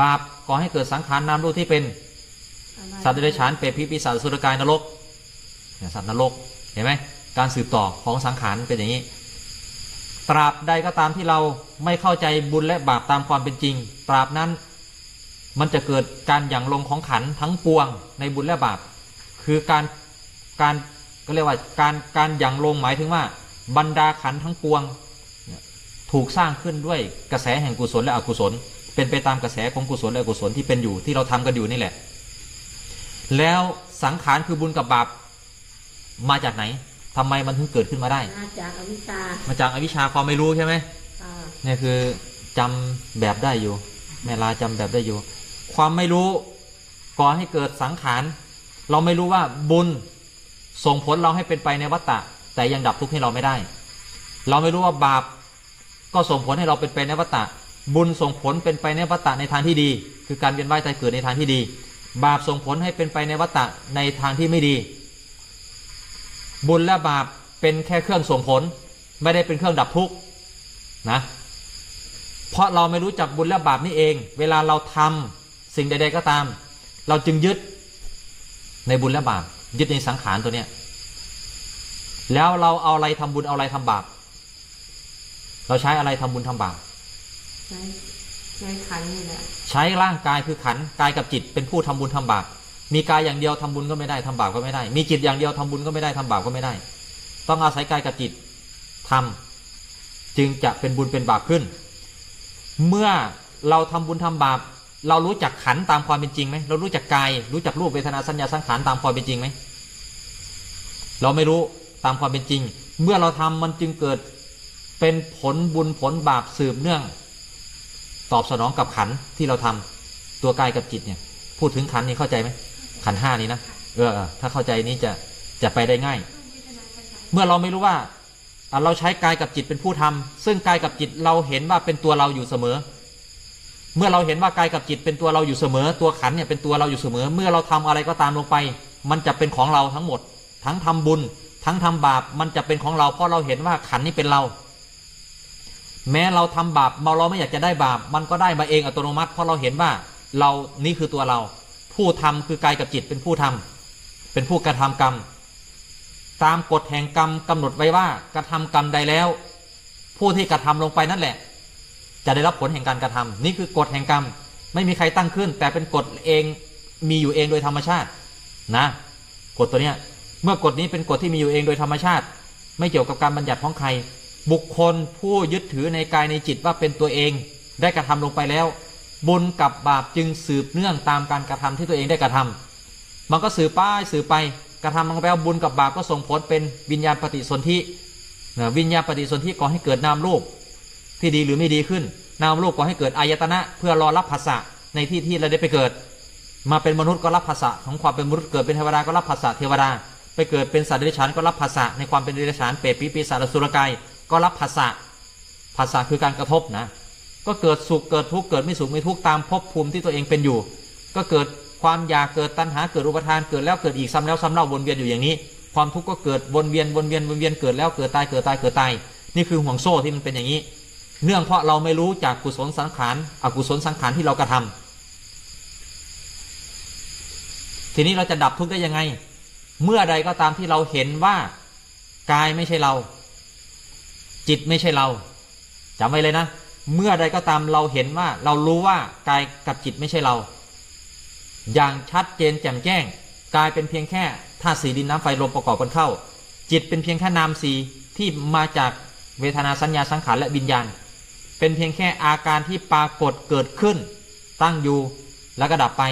บาปก่อให้เกิดสังขารนามรูปที่เป็นสัตว์เดรัจฉานเปรตผีปีศาจสุรกายนรกสัตว์นรกเห็นไหมการสืบต่อของสังขารเป็นอย่างนี้ ตราบใดก็ตามที่เราไม่เข้าใจบุญและบาปตามความเป็นจริง ตราบนั้น มันจะเกิดการหยั่งลงของขันทั้งปวงในบุญและบาป คือการการก็เรียกว่าการการหยั่งลงหมายถึงว่า บรรดาขันทั้งปวง ถูกสร้างขึ้นด้วยกระแสแห่งกุศลและอกุศล เป็นไปตามกระแสของกุศลและอกุศลที่เป็นอยู่ที่เราทำกันอยู่นี่แหละ แล้วสังขารคือบุญกับบาปมาจากไหน ทำไมมันถึงเกิดขึ้นมาได้ มาจากอวิชชา มาจากอวิชชาความไม่รู้ใช่ไหมอ่าเนี่ยคือจำแบบได้อยู่ แม่ลาจำแบบได้อยู่ ความไม่รู้ก่อให้เกิดสังขาร เราไม่รู้ว่าบุญส่งผลเราให้เป็นไปในวัฏฏะแต่ยังดับทุกข์ให้เราไม่ได้ เราไม่รู้ว่าบาปก็ส่งผลให้เราเป็นไปในวัฏฏะบุญส่งผลเป็นไปในวัฏฏะในทางที่ดี คือการเวียนว่ายตายเกิดในทางที่ดี บาปส่งผลให้เป็นไปในวัฏฏะในทางที่ไม่ดี บุญและบาปเป็นแค่เครื่องส่งผล ไม่ได้เป็นเครื่องดับทุกข์นะ เพราะเราไม่รู้จักบุญและบาปนี่เอง เวลาเราทำสิ่งใด ๆก็ตาม เราจึงยึดในบุญและบาปยึดในสังขารตัวเนี้ยแล้วเราเอาอะไรทำบุญเอาอะไรทำบาป เราใช้อะไรทำบุญทำบาปใช้ใช้ขันนี่แหละใช้ร่างกายคือขันกายกับจิตเป็นผู้ทำบุญทำบาป มีกายอย่างเดียวทำบุญก็ไม่ได้ทำบาปก็ไม่ได้ มีจิตอย่างเดียวทำบุญก็ไม่ได้ทำบาปก็ไม่ได้ ต้องอาศัยกายกับจิตทำจึงจะเป็นบุญเป็นบาปขึ้น เมื่อเราทำบุญทำบาป เรารู้จักขันตามความเป็นจริงไหมเรารู้จักกาย รู้จักรูปเวทนาสัญญาสังขารตามความเป็นจริงไหมเราไม่รู้ตามความเป็นจริง เมื่อเราทำมันจึงเกิดเป็นผลบุญผลบาปสืบเนื่อง ตอบสนองกับขันที่เราทำตัวกายกับจิตเนี่ย พูดถึงขันนี่เข้าใจไหม ขันห้านี้นะเออถ้าเข้าใจนี้จะจะไปได้ง่าย เมื่อเราไม่รู้ว่าเราใช้กายกับจิตเป็นผู้ทำซึ่งกายกับจิตเราเห็นว่าเป็นตัวเราอยู่เสมอ เมื่อเราเห็นว่ากายกับจิตเป็นตัวเราอยู่เสมอ ตัวขันเนี่ยเป็นตัวเราอยู่เสมอ เมื่อเราทำอะไรก็ตามลงไป มันจะเป็นของเราทั้งหมด ทั้งทำบุญ ทั้งทำบาปมันจะเป็นของเราเพราะเราเห็นว่าขันนี่เป็นเรา แม้เราทำบาปเราเราไม่อยากจะได้บาป มันก็ได้มาเองอัตโนมัติ เพราะเราเห็นว่าเรานี่คือตัวเรา ผู้ทำคือกายกับจิตเป็นผู้ทำเป็นผู้กระทำกรรม ตามกฎแห่งกรรมกำหนดไว้ว่ากระทำกรรมใดแล้ว ผู้ที่กระทำลงไปนั่นแหละ จะได้รับผลแห่งการกระทำนี่คือกฎแห่งกรรม ไม่มีใครตั้งขึ้น แต่เป็นกฎเองมีอยู่เองโดยธรรมชาตินะกฎตัวเนี้ยเมื่อกฎนี้เป็นกฎที่มีอยู่เองโดยธรรมชาติ ไม่เกี่ยวกับการบัญญัติของใคร บุคคลผู้ยึดถือในกายในจิตว่าเป็นตัวเอง ได้กระทำลงไปแล้ว บุญกับบาปจึงสืบเนื่องตามการกระทำที่ตัวเองได้กระทำมันก็สืบไปสืบไปกระทำลงไปแล้วบุญกับบาปก็ส่งผลเป็นวิญญาณปฏิสนธินะวิญญาณปฏิสนธิก่อให้เกิดนามรูปที่ดีหรือไม่ดีขึ้น นามรูปก่อให้เกิดอายตนะ เพื่อรอรับภาษะในที่ที่เราได้ไปเกิด มาเป็นมนุษย์ก็รับภาษะของความเป็นมนุษย์เกิดเป็นเทวดาก็รับภาษะเทวดา ไปเกิดเป็นสัตว์เดรัจฉานก็รับภาษะในความเป็นเดรัจฉานเปรตปีปีศาจสุรกายก็รับภาษะภาษาคือการกระทบนะ ก็เกิดสุขเกิดทุกข์เกิดไม่สุขไม่ทุกข์ตามภพภูมิที่ตัวเองเป็นอยู่ ก็เกิดความอยากเกิดตัณหาเกิดอุปทานเกิดแล้วเกิดอีกซ้ำแล้วซ้ำเล่าวนเวียนอยู่อย่างนี้ ความทุกข์ก็เกิดวนเวียนวนเวียนวนเวียนเกิดแล้วเกิดตายเกิดตายเกิดตายนี่คือห่วงโซ่ที่มันเป็นอย่างนี้ เนื่องเพราะเราไม่รู้จากกุศลสังขารอกุศลสังขารที่เรากระทำทีนี้เราจะดับทุกข์ได้ยังไง เมื่อใดก็ตามที่เราเห็นว่ากายไม่ใช่เรา จิตไม่ใช่เราจำไว้เลยนะ เมื่อใดก็ตามเราเห็นว่าเรารู้ว่ากายกับจิตไม่ใช่เรา อย่างชัดเจนแจ่มแจ้งกายเป็นเพียงแค่ธาตุสีดินน้ำไฟลมประกอบกันเข้า จิตเป็นเพียงแค่นามสีที่มาจากเวทนาสัญญาสังขารและวิญญาณ เป็นเพียงแค่อาการที่ปรากฏเกิดขึ้น ตั้งอยู่แล้วก็ดับไป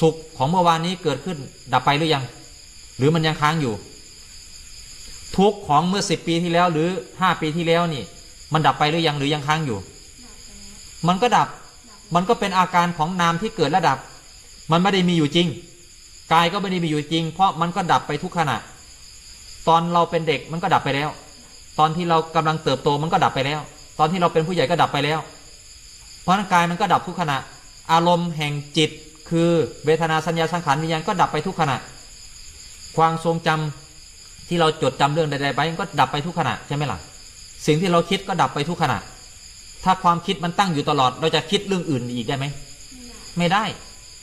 สุขของเมื่อวานนี้เกิดขึ้น ดับไปหรือยัง หรือมันยังค้างอยู่ ทุกข์ของเมื่อสิบปีที่แล้วหรือห้าปีที่แล้วนี่ มันดับไปหรือยังหรือยังค้างอยู่ มันก็ดับ มันก็เป็นอาการของนามที่เกิดและดับ มันไม่ได้มีอยู่จริง กายก็ไม่ได้มีอยู่จริง เพราะมันก็ดับไปทุกขณะ ตอนเราเป็นเด็กมันก็ดับไปแล้ว ตอนที่เรากำลังเติบโตมันก็ดับไปแล้ว ตอนที่เราเป็นผู้ใหญ่ก็ดับไปแล้ว เพราะร่างกายมันก็ดับทุกขณะ อารมณ์แห่งจิต คือเวทนาสัญญาสังขารวิญญาณก็ดับไปทุกขณะ ความทรงจำที่เราจดจำเรื่องใดๆไปก็ดับไปทุกขณะใช่ไหมล่ะ สิ่งที่เราคิดก็ดับไปทุกขณะ ถ้าความคิดมันตั้งอยู่ตลอด เราจะคิดเรื่องอื่นอีกได้ไหม ไม่ได้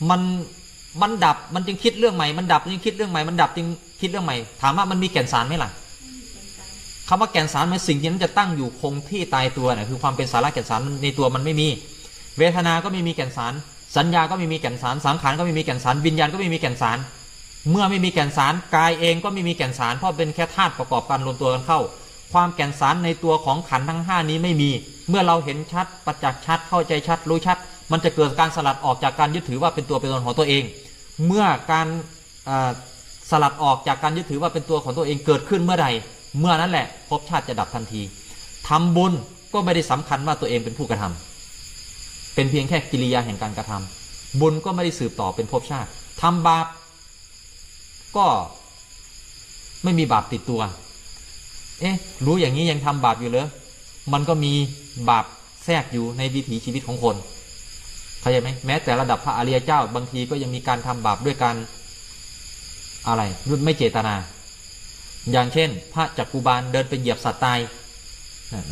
มัน มันดับ มันจึงคิดเรื่องใหม่ มันดับจึงคิดเรื่องใหม่ มันดับจึงคิดเรื่องใหม่ ถามว่ามันมีแก่นสารไหมล่ะคำว่าแก่นสารมันสิ่งที่นั้นจะตั้งอยู่คงที่ตายตัวนะคือความเป็นสาระแก่นสารในตัวมันไม่มี เวทนา ก็ไม่มีแก่นสาร สัญญา ก็ไม่มีแก่นสาร สังขาร ก็ไม่มีแก่นสาร วิญญาณ ก็ไม่มีแก่นสาร เมื่อไม่มีแก่นสาร กายเองก็ไม่มีแก่นสาร เพราะเป็นแค่ธาตุประกอบกันรวมตัวกันเข้า ความแก่นสารในตัวของขันทั้งห้านี้ไม่มี เมื่อเราเห็นชัดประจักษ์ชัดเข้าใจชัด รู้ชัด มันจะเกิดการสลัดออกจากการยึดถือว่าเป็นตัวเป็นตนของตัวเอง เมื่อการสลัดออกจากการยึดถือว่าเป็นตัวของตัวเองเกิดขึ้นเมื่อใดเมื่อนั้นแหละภพชาติจะดับทันทีทำบุญก็ไม่ได้สำคัญว่าตัวเองเป็นผู้กระทำเป็นเพียงแค่กิริยาแห่งการกระทำบุญก็ไม่ได้สืบต่อเป็นภพชาติทำบาปก็ไม่มีบาปติดตัว เอ๊ะรู้อย่างนี้ยังทำบาปอยู่เหรอมันก็มีบาปแทรกอยู่ในวิถีชีวิตของคนเข้าใจไหมแม้แต่ระดับพระอริยเจ้า บางทีก็ยังมีการทำบาปด้วยการอะไรรุ่นไม่เจตนา อย่างเช่น พระจักกุบาลเดินไปเหยียบสัตว์ตาย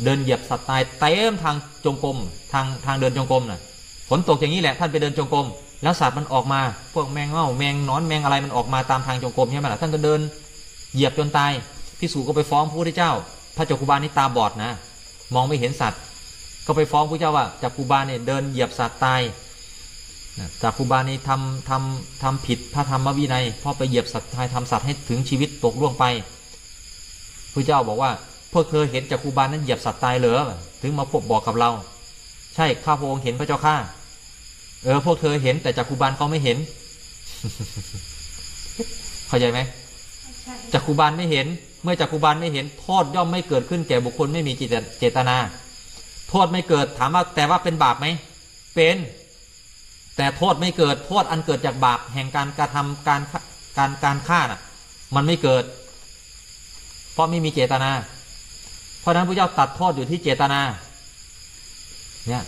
เดินเหยียบสัตว์ตายเต็มทางจงกรมทางทางเดินจงกรมน่ะฝนตกอย่างนี้แหละท่านไปเดินจงกรมแล้วสัตว์มันออกมา พวกแมงเม่าแมงนอนแมงอะไรมันออกมาตามทางจงกรมใช่ไหมล่ะท่านก็เดินเหยียบจนตาย พิสูจก็ไปฟ้องพระพุทธเจ้า พระจักกุบาลนี่ตาบอดนะ มองไม่เห็นสัตว์ ก็ไปฟ้องพระเจ้าว่าจักกุบาลเนี่ยเดินเหยียบสัตว์ตายนะจักกุบาลนี่ทำทำทำผิดพระธรรมวินัยเพราะไปเหยียบสัตว์ตายทำสัตว์ให้ถึงชีวิตตกล่วงไปพระเจ้าบอกว่าพวกเธอเห็นจักกุบาลนั้นเหยียบสัตว์ตายเหรอถึงมาพบบอกกับเรา ใช่ข้าพระองค์เห็นพระเจ้าข้าเออพวกเธอเห็นแต่จักกุบาลเขาไม่เห็น เข้าใจไหมใช่จักกุบาลไม่เห็น เมื่อจักกุบาลไม่เห็นโทษย่อมไม่เกิดขึ้นแก่บุคคลไม่มีจิตเจตนา โทษไม่เกิดถามว่าแต่ว่าเป็นบาปไหมเป็น แต่โทษไม่เกิดโทษอันเกิดจากบาปแห่งการกระทำการการการฆ่าน่ะ มันไม่เกิด เพราะไม่มีเจตนา เพราะฉะนั้นพระเจ้าตัดโทษอยู่ที่เจตนา เนี่ย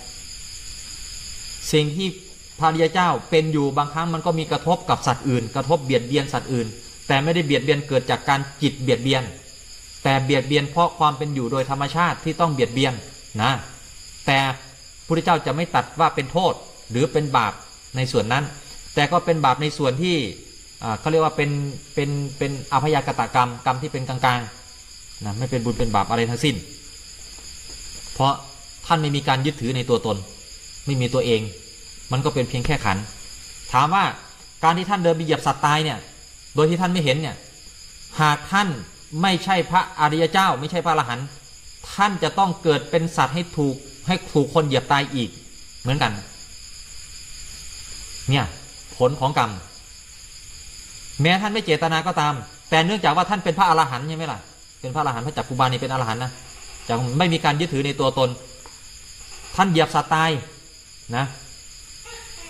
สิ่งที่พระริยเจ้าเป็นอยู่บางครั้งมันก็มีกระทบกับสัตว์อื่น กระทบเบียดเบียนสัตว์อื่น แต่ไม่ได้เบียดเบียนเกิดจากการจิตเบียดเบียน แต่เบียดเบียนเพราะความเป็นอยู่โดยธรรมชาติที่ต้องเบียดเบียนนะแต่พระพุทธเจ้าจะไม่ตัดว่าเป็นโทษหรือเป็นบาปในส่วนนั้น แต่ก็เป็นบาปในส่วนที่เขาเรียกว่าเป็นเป็นเป็นอภยากตกรรมกรรมที่เป็นกลางๆนะไม่เป็นบุญเป็นบาปอะไรทั้งสิ้น เพราะท่านไม่มีการยึดถือในตัวตน ไม่มีตัวเอง มันก็เป็นเพียงแค่ขัน ถามว่าการที่ท่านเดินไปเหยียบสัตว์ตายเนี่ย โดยที่ท่านไม่เห็นเนี่ย หากท่านไม่ใช่พระอริยเจ้า ไม่ใช่พระอรหันต์ท่านจะต้องเกิดเป็นสัตว์ให้ถูกให้ถูกคนเหยียบตายอีก เหมือนกัน เนี่ยผลของกรรม แม้ท่านไม่เจตนาก็ตาม แต่เนื่องจากว่าท่านเป็นพระอรหันต์ใช่ไหมล่ะเป็นพระอรหันต์พระจักกุบาลนี่เป็นอรหันต์นะจะไม่มีการยึดถือในตัวตน ท่านเหยียบสัตว์ตายนะ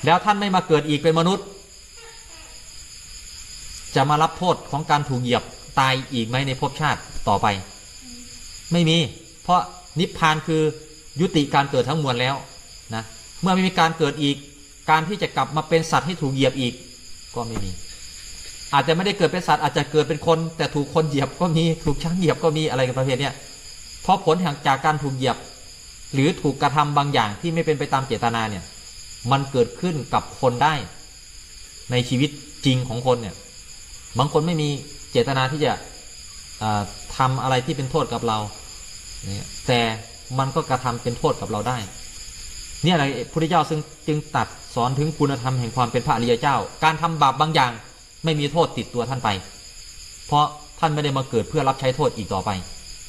แล้วท่านไม่มาเกิดอีกเป็นมนุษย์ จะมารับโทษของการถูกเหยียบตายอีกไหมในภพชาติต่อไป ไม่มี เพราะนิพพานคือยุติการเกิดทั้งมวลแล้วนะเมื่อไม่มีการเกิดอีก การที่จะกลับมาเป็นสัตว์ให้ถูกเหยียบอีก ก็ไม่มี อาจจะไม่ได้เกิดเป็นสัตว์อาจจะเกิดเป็นคน แต่ถูกคนเหยียบก็มีถูกช้างเหยียบก็มีอะไรกันประเภทเนี้ยเพราะผลแห่งจากการถูกเหยียบ หรือถูกกระทำบางอย่างที่ไม่เป็นไปตามเจตนาเนี่ย มันเกิดขึ้นกับคนได้ ในชีวิตจริงของคนเนี่ย บางคนไม่มีเจตนาที่จะอ่าทำอะไรที่เป็นโทษกับเราเนี่ยแต่มันก็กระทำเป็นโทษกับเราได้ เนี่ยอะไรพระพุทธเจ้าซึ่งจึงตัดสอนถึงคุณธรรมแห่งความเป็นพระอริยเจ้า การทำบาปบางอย่างไม่มีโทษติดตัวท่านไป เพราะท่านไม่ได้มาเกิดเพื่อรับใช้โทษอีกต่อไป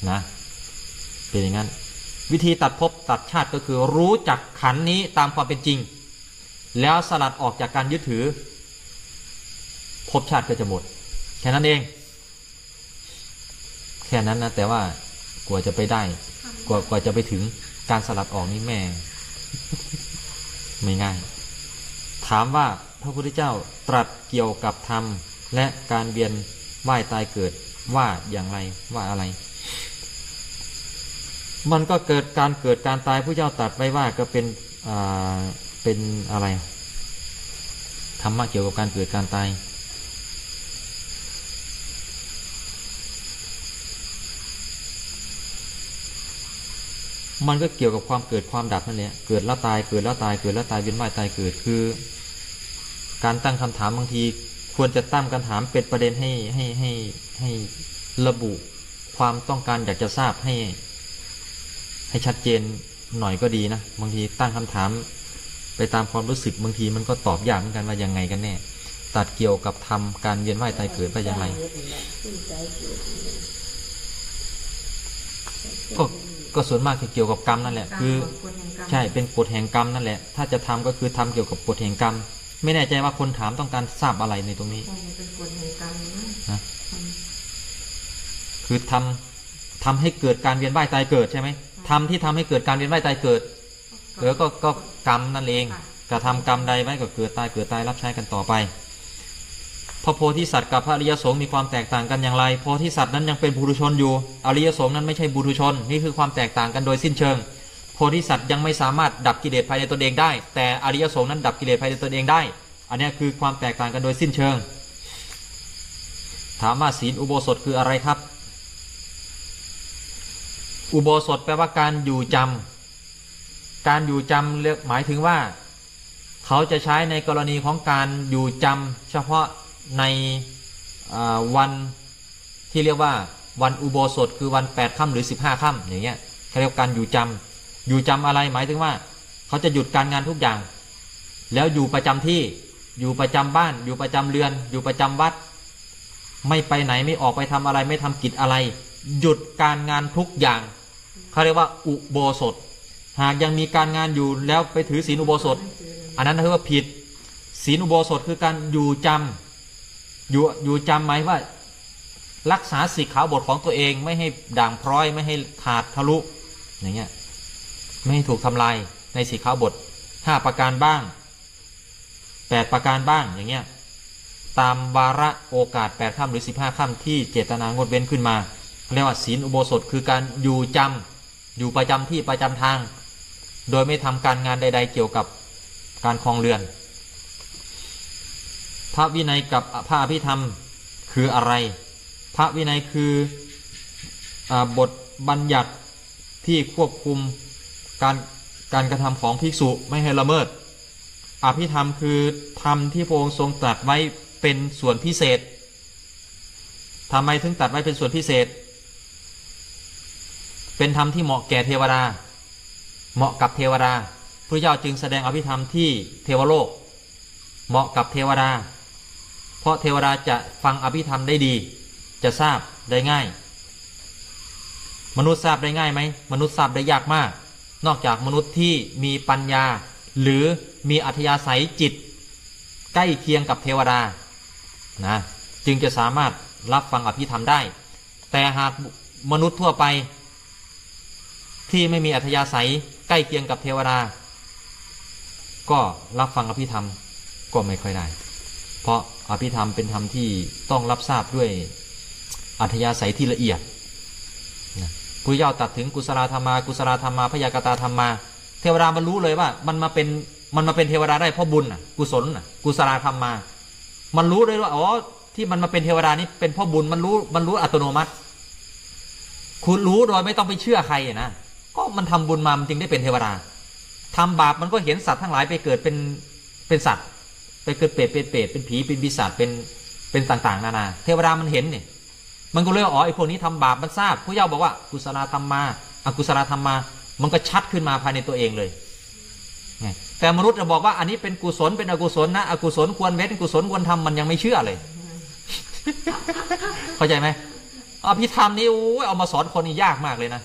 นะเป็นอย่างนั้น วิธีตัดภพตัดชาติก็คือรู้จักขันธ์นี้ตามความเป็นจริง แล้วสลัดออกจากการยึดถือภพชาติก็จะหมด แค่นั้นเอง แค่นั้นนะแต่ว่ากว่าจะไปได้ กว่ากว่าจะไปถึงการสลัดออกนี่แม่ ไม่ง่าย ถามว่าพระพุทธเจ้าตรัสเกี่ยวกับธรรม และการเวียนว่ายตายเกิดว่าอย่างไรว่าอะไร มันก็เกิดการเกิดการตายผู้เจ้าตรัสไว้ว่าก็เป็นอ่าเป็นอะไรธรรมะเกี่ยวกับการเกิดการตาย มันก็เกี่ยวกับความเกิดความดับนั่นแหละ เกิดแล้วตายเกิดแล้วตายเกิดแล้วตายเวียนว่ายตายเกิดคือ การตั้งคำถามบางที ควรจะตั้งคำถามเป็นประเด็นให้ให้ให้ให้ระบุความต้องการอยากจะทราบให้ ให้ชัดเจนหน่อยก็ดีนะบางทีตั้งคำถาม ไปตามความรู้สึกบางทีมันก็ตอบยากเหมือนกันว่ายังไงกันแน่ตัดเกี่ยวกับทำการเวียนว่ายตายเกิดว่าอย่างไรก็ ก็ส่วนมากจะเกี่ยวกับกรรมนั่นแหละ คือ ใช่เป็นกฎแห่งกรรมนั่นแหละ ถ้าจะทำก็คือทำเกี่ยวกับกฎแห่งกรรม ไม่แน่ใจว่าคนถามต้องการทราบอะไรในตรงนี้เป็นกฎแห่งกรรมนะนะคือทำทำให้เกิดการเวียนว่ายตายเกิดใช่ไหมทำที่ทำให้เกิดการเวียนว่ายตายเกิดเออก็ก็กรรมนั่นเองกระทำกรรมใดไว้ก็เกิดตายเกิดตายรับใช้กันต่อไปพ ระโพธิสัตว์กับพระอริยสงฆ์มีความแตกต่างกันอย่างไรโพธิสัตว์นั้นยังเป็นบุรุชนอยู่ อริยสงฆ์นั้นไม่ใช่บุรุชน นี่คือความแตกต่างกันโดยสิ้นเชิง โพธิสัตว์ยังไม่สามารถดับกิเลสภายในตนเองได้ แต่อริยสงฆ์นั้นดับกิเลสภายในตนเองได้ อันนี้คือความแตกต่างกันโดยสิ้นเชิง ถามว่าศีลอุโบสถคืออะไรครับ อุโบสถแปลว่าการอยู่จำการอยู่จำเรียกหมายถึงว่า เขาจะใช้ในกรณีของการอยู่จำเฉพาะ ในวันที่เรียกว่าวันอุโบสถคือวันแปดค่ำหรือสิบห้าค่ำอย่างเงี้ยเขาเรียกการอยู่จำอยู่จำอะไรหมายถึงว่า เขาจะหยุดการงานทุกอย่าง แล้วอยู่ประจำที่อยู่ประจำบ้าน อยู่ประจำเรือน อยู่ประจำวัด ไม่ไปไหนไม่ออกไปทำอะไร ไม่ทำกิจอะไร หยุดการงานทุกอย่างเขาเรียกว่าอุโบสถ หากยังมีการงานอยู่แล้วไปถือศีลอุโบสถ อันนั้นถือว่าผิดศีลอุโบสถคือการอยู่จำ อยู่อยู่จำไหมว่า รักษาสีขาวบทของตัวเองไม่ให้ด่างพร้อยไม่ให้ขาดทะลุอย่างเงี้ยไม่ให้ถูกทำลายในสีขาวบทห้าประการบ้างแปดประการบ้างอย่างเงี้ยตามวาระโอกาสแปดค่ำหรือสิบห้าค่ำที่เจตนางดเว้นขึ้นมาเรียกว่าศีลอุโบสถคือการอยู่จำอยู่ประจำที่ประจำทาง โดยไม่ทำการงานใด ๆ เกี่ยวกับการคลองเรือน ระวินัยกับพระอภิธรรมคืออะไร พระวินัยคืออบทบัญญัติที่ควบคุมการการกระทำของภิกษุไม่ให้ละเมิด อภิธรรมคือธรรมที่พระองค์ทรงตรัสไว้เป็นส่วนพิเศษทำไมถึงตรัสไว้เป็นส่วนพิเศษ เป็นธรรมที่เหมาะแก่เทวดา เหมาะกับเทวดาพระเจ้าจึงแสดงอภิธรรมที่เทวโลก เหมาะกับเทวดา ราะเทวดาจะฟังอภิธรรมได้ดี จะทราบได้ง่าย มนุษย์ทราบได้ง่ายไหมมนุษย์ทราบได้ยากมาก นอกจากมนุษย์ที่มีปัญญา หรือมีอัธยาศัยจิต ใกล้เคียงกับเทวดานะจึงจะสามารถรับฟังอภิธรรมได้ แต่หากมนุษย์ทั่วไป ที่ไม่มีอัธยาศัยใกล้เคียงกับเทวดา ก็รับฟังอภิธรรมก็ไม่ค่อยได้ เพราะ อภิธรรมเป็นธรรมที่ต้องรับทราบด้วยอัธยาศัยที่ละเอียดพระเจ้าตัดถึงกุศลธรรมา กุศลธรรมาพยากตาธรรมา เทวดามันรู้เลยว่ามันมาเป็นมันมาเป็นเทวดาได้เพราะบุญน่ะกุศลน่ะกุศลธรรมมา มันรู้เลยว่าอ๋อที่มันมาเป็นเทวดานี่เป็นเพราะบุญมันรู้มันรู้อัตโนมัติ คุณรู้โดยไม่ต้องไปเชื่อใครนะก็มันทำบุญมามันจึงได้เป็นเทวดาทำบาปมันก็เห็นสัตว์ทั้งหลายไปเกิดเป็นเป็นสัตว์ ไปเกิดเปรตเป็นเปรตเป็นผีเป็นปีศาจเป็นเป็นต่างๆ นานา เทวดามันเห็นเนี่ยมันก็เลยว่าอ๋อไอ้พวกนี้ทำบาปมันทราบผู้เจ้าบอกว่ากุศลธรรมมาอกุศลธรรมมา มันก็ชัดขึ้นมาภายในตัวเองเลยแต่มนุษย์จะบอกว่าอันนี้เป็นกุศลเป็นอกุศลนะอกุศลควรเว้นกุศลควรทำมันยังไม่เชื่อเลย เข้าใจไหมอภิธรรมนี่โอ้ยเอามาสอนคนนี่ยากมากเลยนะ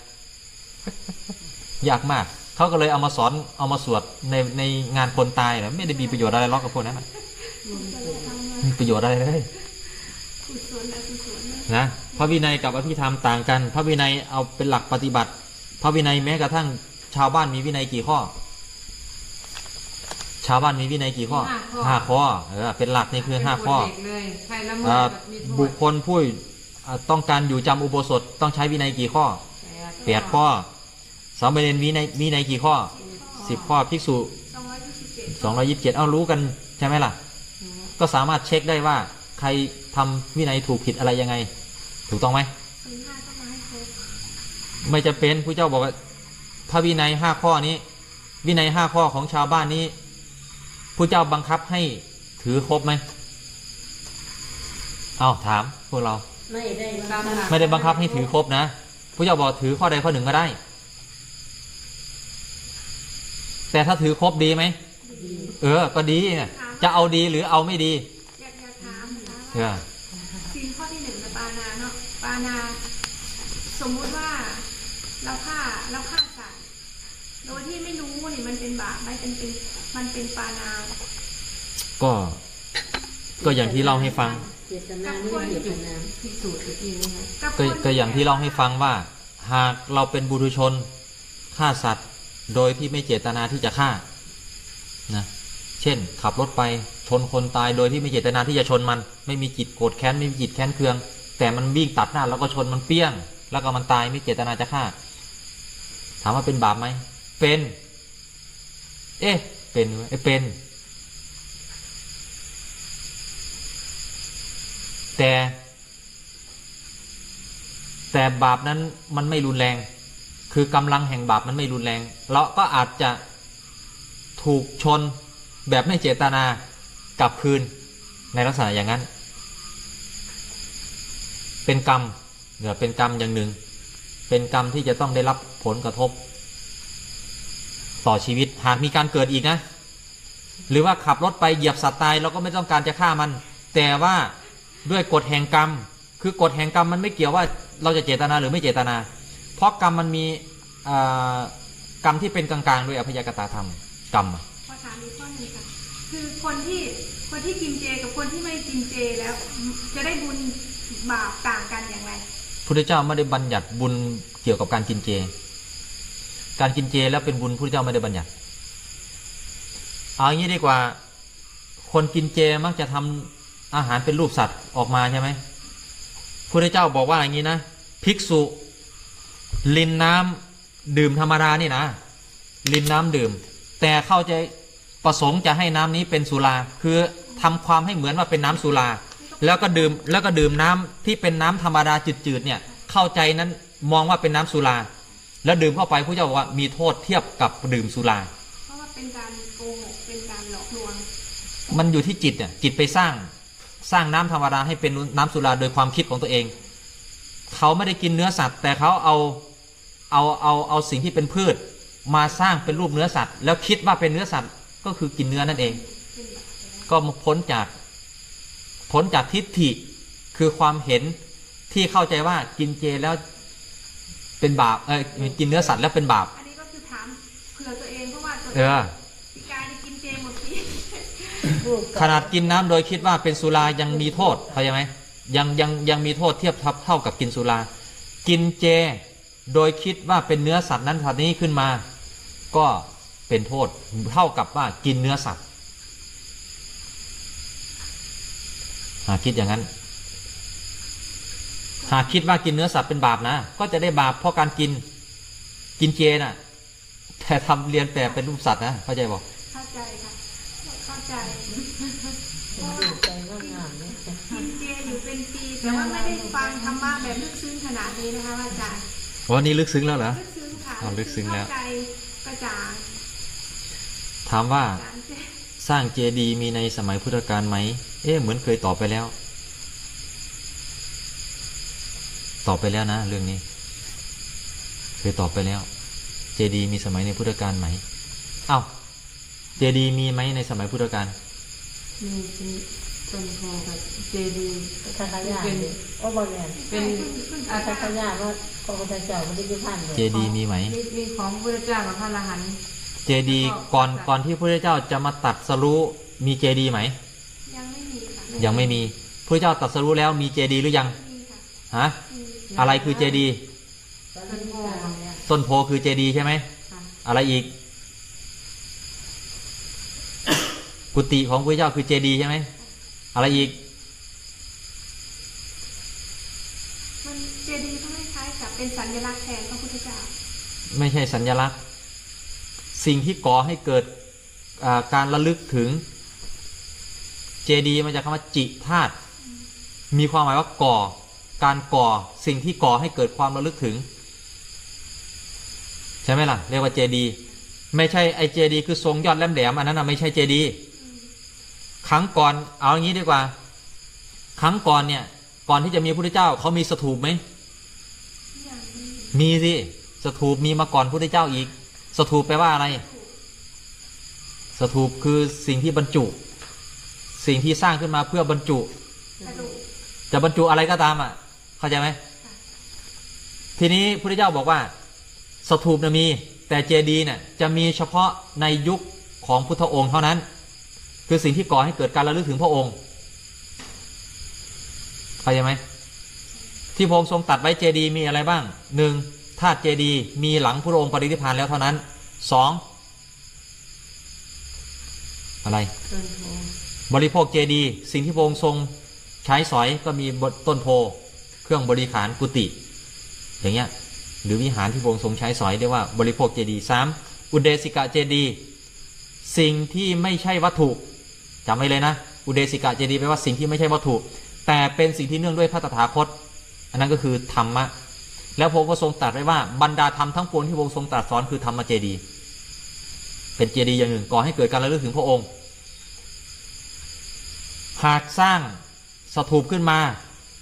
ยากมาก เขาก็เลยเอามาสอนเอามาสวดในในงานคนตายนะไม่ได้มีประโยชน์อะไรหรอกกับพวกนั้นนะมีประโยชน์อะไรเลยกุศลอกุศลนะนะพระวินัยกับอภิธรรมต่างกัน พระวินัยเอาเป็นหลักปฏิบัติ พระวินัยแม้กระทั่งชาวบ้านมีวินัยกี่ข้อ ชาวบ้านมีวินัยกี่ข้อห้าข้อเออเป็นหลักนี่คือห้าข้อเป็นกฎเหล็กเลยใครละเมิดอ่าแบบมีโทษบุคคลผู้อ่าต้องการอยู่จำอุโบสถต้องใช้วินัยกี่ข้อแปดข้อ สามเณรวินัยวินัยกี่ข้อสิบข้อภิกษุสองร้อยยี่สิบเจ็ดสองร้อยิบเจ็ดเอารู้กันใช่ไหมล่ะ ก็สามารถเช็คได้ว่า ใครทำวินัยถูกผิดอะไรยังไง ถูกต้องไหมสี่ห้าต้องมาให้ครบไม่จะเป็นผู้เจ้าบอกว่าพระวินัยห้าข้อนี้ วินัยห้าข้อของชาวบ้านนี้ผู้เจ้าบังคับให้ถือครบไหมเอาถามพวกเรา ไม่ได้บังตามคับหลักไม่ได้บังคับให้ถือครบนะผู้เจ้าบอกถือข้อใดข้อหนึ่งก็ได้ แต่ถ้าถือครบดีไหมเออ ก็ดีนะจะเอาดีหรือเอาไม่ดีอยากอยากถามนะคะเอว่าอซีนข้อที่หนึ่งในปานาเนาะปานา สมมุติว่าเราฆ่าเราฆ่าสัตว์โดยที่ไม่รู้นี่มันเป็นบาปไหมเป็นเป็นมันเป็นปานา ก็ ก็อย่างที่เล่าให้ฟังเจตนาหรือไม่เจตนาพิสูจน์อีกทีนึงนะกับก็คนก็อย่างที่เล่าให้ฟังว่า หากเราเป็นบุรุชนฆ่าสัตว์ โดยที่ไม่เจตนาที่จะฆ่านะเช่น ขับรถไปชนคนตายโดยที่ไม่เจตนาที่จะชนมัน ไม่มีจิตโกรธแค้นไม่มีจิตแค้นเคือง แต่มันวิ่งตัดหน้าแล้วก็ชนมันเปี้ยง แล้วก็มันตายไม่เจตนาจะฆ่า ถามว่าเป็นบาปไหมเป็น เอ๊ะเป็นไหมเอ๊ะเป็น แต่ แต่บาปนั้นมันไม่รุนแรง คือกำลังแห่งบาปมันไม่รุนแรง เราก็อาจจะถูกชนแบบไม่เจตนากลับคืนในลักษณะอย่างนั้น เป็นกรรมเนี่ยเป็นกรรมอย่างหนึ่ง เป็นกรรมที่จะต้องได้รับผลกระทบ ต่อชีวิตหากมีการเกิดอีกนะ หรือว่าขับรถไปเหยียบสัตว์ตายเราก็ไม่ต้องการจะฆ่ามัน แต่ว่าด้วยกฎแห่งกรรม คือกฎแห่งกรรมมันไม่เกี่ยวว่าเราจะเจตนาหรือไม่เจตนา เพราะกรรมมันมีอ่ากรรมที่เป็นกลางๆด้วยอภิยากตาธรรมกรรมอะขอถามอีกข้อหนึ่งค่ะคือคนที่คนที่กินเจกับคนที่ไม่กินเจแล้ว จะได้บุญบาปต่างกันอย่างไรพุทธเจ้าไม่ได้บัญญัติบุญเกี่ยวกับการกินเจ การกินเจแล้วเป็นบุญพุทธเจ้าไม่ได้บัญญัติเอาอย่างนี้ดีกว่า คนกินเจมักจะทำอาหารเป็นรูปสัตว์ออกมาใช่ไหมพุทธเจ้าบอกว่าอย่างนี้นะ ภิกษุ ลินน้ำดื่มธรรมดานี่นะ ลินน้ำดื่ม แต่เข้าใจประสงค์จะให้น้ำนี้เป็นสุรา คือทำความให้เหมือนว่าเป็นน้ำสุรา แล้วก็ดื่มแล้วก็ดื่มน้ำที่เป็นน้ำธรรมดาจืดๆเนี่ยเข้าใจนั้นมองว่าเป็นน้ำสุรา แล้วดื่มเข้าไปพระเจ้าบอกว่ามีโทษเทียบกับดื่มสุราเพราะว่าเป็นการโกหกเป็นการหลอกลวง มันอยู่ที่จิตเนี่ยจิตไปสร้างสร้างน้ำธรรมดาให้เป็นน้ำสุราโดยความคิดของตัวเอง เขาไม่ได้กินเนื้อสัตว์ แต่เขาเอาเอาเอาเอาสิ่งที่เป็นพืช มาสร้างเป็นรูปเนื้อสัตว์ แล้วคิดว่าเป็นเนื้อสัตว์ก็คือกินเนื้อนั่นเองเป็นบาปไปแล้วก็พ้นจากพ้นจากทิฏฐิคือความเห็นที่เข้าใจว่ากินเจแล้วเป็นบาปเออกินเนื้อสัตว์แล้วเป็นบาปอันนี้ก็คือถามเผื่อตัวเองเพราะว่าตัวเออพี่กายนี่กินเจหมดทีรูปขนาดกินน้ำโดยคิดว่าเป็นสุรายังมีโทษเข้าใจไหม ยังยังยังมีโทษเทียบทับเท่ากับกินสุรา กินเจ โดยคิดว่าเป็นเนื้อสัตว์นั้นสัตว์นี้ขึ้นมา ก็เป็นโทษเท่ากับว่ากินเนื้อสัตว์หากคิดอย่างนั้น หากคิดว่ากินเนื้อสัตว์เป็นบาปนะ ก็จะได้บาปเพราะการกินกินเจน่ะ แต่ทำเรียนแปลเป็นรูปสัตว์นะเข้าใจบอกเข้าใจค่ะเข้าใจ รูปใจว่างามเนี่ยกินเจอยู่เป็นปีแต่ว่าไม่ได้ฟังธรรมะแบบลึกซึ้งขนาดนี้นะคะอาจารย์วันนี้ลึกซึ้งแล้วเหรอลึกซึ้งค่ะอ๋อลึกซึ้งแล้วเข้าใจกระจ่างถามว่าอาจารย์เจสร้างเจดีย์มีในสมัยพุทธกาลไหม เอ๊ะเหมือนเคยตอบไปแล้ว ตอบไปแล้วนะ เรื่องนี้ เคยตอบไปแล้ว เจดีย์มีสมัยในพุทธกาลไหม เอ้า เจดีย์มีไหมในสมัยพุทธกาล มีเป็นต้นโพกับเจดีย์ทักขยาเนี่ยโอ้บอลเนี่ยเป็นอาทักขยาว่าพระพุทธเจ้าไม่ได้ยุพันธ์เลยเจดีย์มีไหมมีมีของพระเจ้ากับพระอรหันต์เจดีย์ก่อนก่อนที่พระเจ้าจะมาตัดสรู้มีเจดีย์ไหม ยังไม่มีค่ะยังไม่มีพระเจ้าตัดสรู้แล้วมีเจดีย์หรือยังมีค่ะฮะมีอะไรคือเจดีย์ตอนนี้การเนี่ยต้นโพคือเจดีย์ใช่ไหมค่ะอะไรอีก กุฏิของพระเจ้าคือเจดีย์ใช่ไหมอะไรอีกมันเจดีย์ก็ไม่คล้ายกับเป็นสัญลักษณ์แทนพระพุทธเจ้าไม่ใช่สัญลักษณ์ สิ่งที่ก่อให้เกิดอ่าการระลึกถึงเจดีย์มาจากคำว่าจิธาตุมีความหมายว่าก่อ การก่อสิ่งที่ก่อให้เกิดความระลึกถึง ใช่ไหมล่ะ เรียกว่าเจดีย์ไม่ใช่ไอเจดีย์คือทรงยอดแหลมๆอันนั้นนะไม่ใช่เจดีย์ ครั้งก่อนเอาอย่างนี้ดีกว่า ครั้งก่อนเนี่ย ก่อนที่จะมีพระพุทธเจ้าเขามีสถูปไหมอย่างนี้มีสิสถูปมีมาก่อนพุทธเจ้าอีก สถูปแปลว่าอะไร สถูปคือสิ่งที่บรรจุ สิ่งที่สร้างขึ้นมาเพื่อบรรจุกระดูกจะบรรจุอะไรก็ตามอะ เข้าใจไหมทีนี้พุทธเจ้าบอกว่า สถูปนะมี แต่เจดีย์เนี่ยจะมีเฉพาะในยุคของพุทธองค์เท่านั้น คือสิ่งที่ก่อให้เกิดการระลึกถึงพระองค์เข้าใจไหมที่พระองค์ทรงตัดไว้เจดีย์มีอะไรบ้างหนึ่งธาตุเจดีย์มีหลังพระองค์ปรินิพพานแล้วเท่านั้นสองอะไรต้นโพบริโภคเจดีย์สิ่งที่พระองค์ทรงใช้สอยก็มีบทต้นโพ เครื่องบริขารกุฏิอย่างเงี้ยหรือวิหารที่พระองค์ทรงใช้สอยเรียกว่าบริโภคเจดีย์สามอุเดสิกะเจดีย์สิ่งที่ไม่ใช่วัตถุ จำไว้เลยนะ อุเดสิกะเจดีย์แปลว่าสิ่งที่ไม่ใช่วัตถุ แต่เป็นสิ่งที่เนื่องด้วยพระตถาคต อันนั้นก็คือธรรมะ แล้วพระองค์ก็ทรงตรัสไว้ว่าบรรดาธรรมทั้งปวงที่พระองค์ทรงตรัสสอนคือธรรมเจดีย์เป็นเจดีย์อย่างหนึ่งก่อให้เกิดการระลึกถึงพระองค์ หากสร้างสถูปขึ้นมา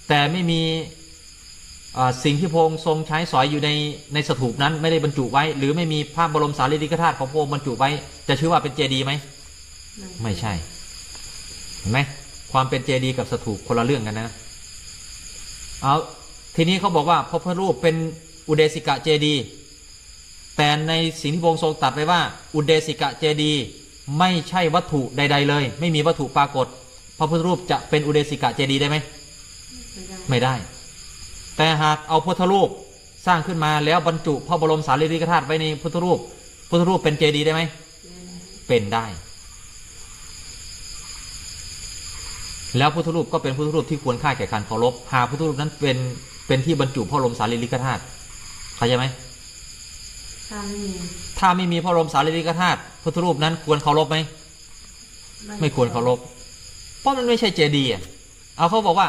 แต่ไม่มีเอ่อสิ่งที่พระองค์ทรงใช้สอยอยู่ในในสถูปนั้นไม่ได้บรรจุไว้ หรือไม่มีพระบรมสารีริกธาตุของพระองค์บรรจุไว้ จะชื่อว่าเป็นเจดีย์ไหมไม่ใช่ เห็นไหมความเป็นเจดีย์กับสถูปคนละเรื่องกันนะ เอาทีนี้เขาบอกว่าพระพุทธรูปเป็นอุเดสิกะเจดีย์แต่ในสิ่งที่พระองค์ทรงตรัสไว้ว่า อุเดสิกะเจดีย์ไม่ใช่วัตถุใด ๆ เลย ไม่มีวัตถุปรากฏ พระพุทธรูปจะเป็นอุเดสิกะเจดีย์ได้ไหมไม่ได้ไม่ได้ แต่หากเอาพุทธรูปสร้างขึ้นมาแล้วบรรจุพระบรมสารีริกธาตุไว้ในพุทธรูปพุทธรูปเป็นเจดีย์ได้ไหมเป็นได้ แล้วพุทธรูปก็เป็นพุทธรูปที่ควรค่าแก่การเคารพหากพุทธรูปนั้นเป็นเป็นที่บรรจุพระบรมสารีริกธาตุเข้าใจไหมถ้าไม่มีถ้าไม่มีพระบรมสารีริกธาตุพุทธรูปนั้นควรเคารพไหมไม่ควรเคารพเพราะมันไม่ใช่เจดีย์อะเอาเขาบอกว่า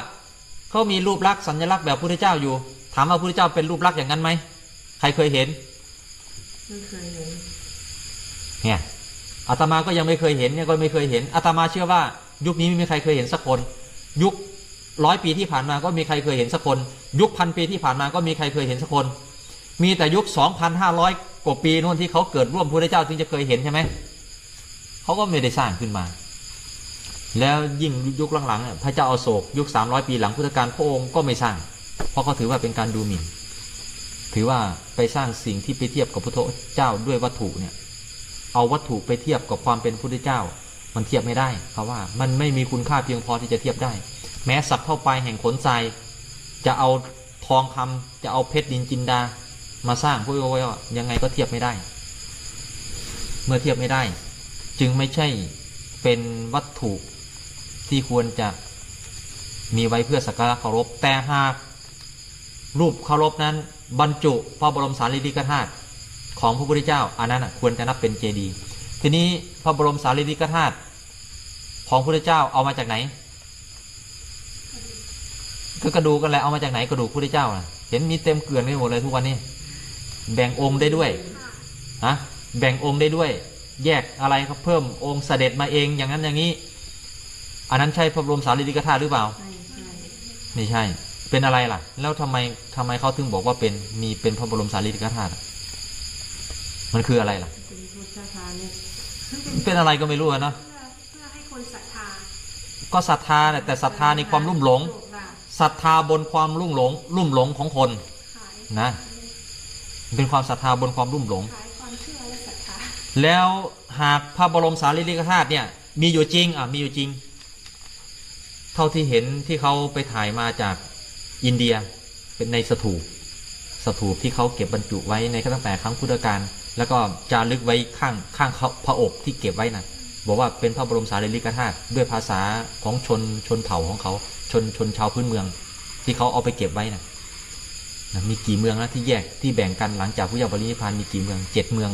เขามีรูปลักษณ์สัญลักษณ์แบบพุทธเจ้าอยู่ ถามว่าพุทธเจ้าเป็นรูปลักษณ์อย่างนั้นไหมใครเคยเห็นไม่เคยเห็นเนี่ยอาตมาก็ยังไม่เคยเห็นเนี่ยก็ไม่เคยเห็นอาตมาเชื่อว่า ยุคนี้ไม่มีใครเคยเห็นสักคน ยุคร้อยปีที่ผ่านมาก็มีใครเคยเห็นสักคน ยุคพันปีที่ผ่านมาก็มีใครเคยเห็นสักคน มีแต่ยุคสองพันห้าร้อยกว่าปีนู่นที่เขาเกิดร่วมพระเจ้าถึงจะเคยเห็นใช่ไหมเขาก็ไม่ได้สร้างขึ้นมา แล้วยิ่งยุคหลังๆพระเจ้าอาโศกยุคสามร้อยปีหลังพุทธกาลพระองค์ก็ไม่สร้าง เพราะเขาถือว่าเป็นการดูหมิ่น ถือว่าไปสร้างสิ่งที่ไปเทียบกับพระเจ้าด้วยวัตถุเนี่ย เอาวัตถุไปเทียบกับความเป็นพุทธเจ้า มันเทียบไม่ได้เขาว่ามันไม่มีคุณค่าเพียงพอที่จะเทียบได้ แม้สักเท่าปลายแห่งขนทรายจะเอาทองคำจะเอาเพชรดินจินดา มาสร้างพวกเราไว้ว่ายังไงก็เทียบไม่ได้ เมื่อเทียบไม่ได้ จึงไม่ใช่เป็นวัตถุที่ควรจะมีไว้เพื่อสักการะเคารพแต่หากรูปเคารพนั้น บรรจุพระบรมสารีริกธาตุของพระพุทธเจ้าอันนั้นควรจะนับเป็นเจดีย์ ทีนี้พระบรมสารีริกธาตุของพระพุทธเจ้าเอามาจากไหนคือกระดูกกันแหละเอามาจากไหนกระดูกพระพุทธเจ้านะเห็นมีเต็มเกลื่อนไปหมดเลยทุกวันนี้ แบ่งองค์ได้ด้วยฮะแบ่งองค์ได้ด้วย แยกอะไรครับเพิ่มองค์เสด็จมาเองอย่างนั้นอย่างนี้ อันนั้นใช่พระบรมสารีริกธาตุหรือเปล่าใช่ใช่ไม่ใช่ เป็นอะไรล่ะ แล้วทำไมทำไมเขาถึงบอกว่าเป็นมีเป็นพระบรมสารีริกธาตุมันคืออะไรล่ะ เป็นพุทธทานิเป็นอะไรก็ไม่รู้อะเนาะเพื่อเพื่อให้คนศรัทธาก็ศรัทธาเนี่ยแต่ศรัทธาในความลุ่มหลงโชคลาภศรัทธาบนความลุ่มหลง ลุ่มหลงของคนขายนะ เป็นความศรัทธาบนความลุ่มหลงขายความเชื่อและศรัทธาแล้วหากพระบรมสารีริกธาตุเนี่ย มีอยู่จริงอะมีอยู่จริง เท่าที่เห็นที่เขาไปถ่ายมาจากอินเดียเป็นในสถูปสถูปที่เขาเก็บบรรจุไว้ในตั้งแต่ครั้งพุทธกาล แล้วก็จารึกไว้ข้างข้างเขาพระอกที่เก็บไว้นะบอกว่าเป็นพระบรมสารีริกธาตุด้วยภาษาของชนชนเผ่าของเขาชนชนชาวพื้นเมือง ที่เขาเอาไปเก็บไว้นะนะมีกี่เมืองนะที่แยกที่แบ่งกันหลังจากพระเจ้าปรินิพพานมีกี่เมืองเจ็ดเมือง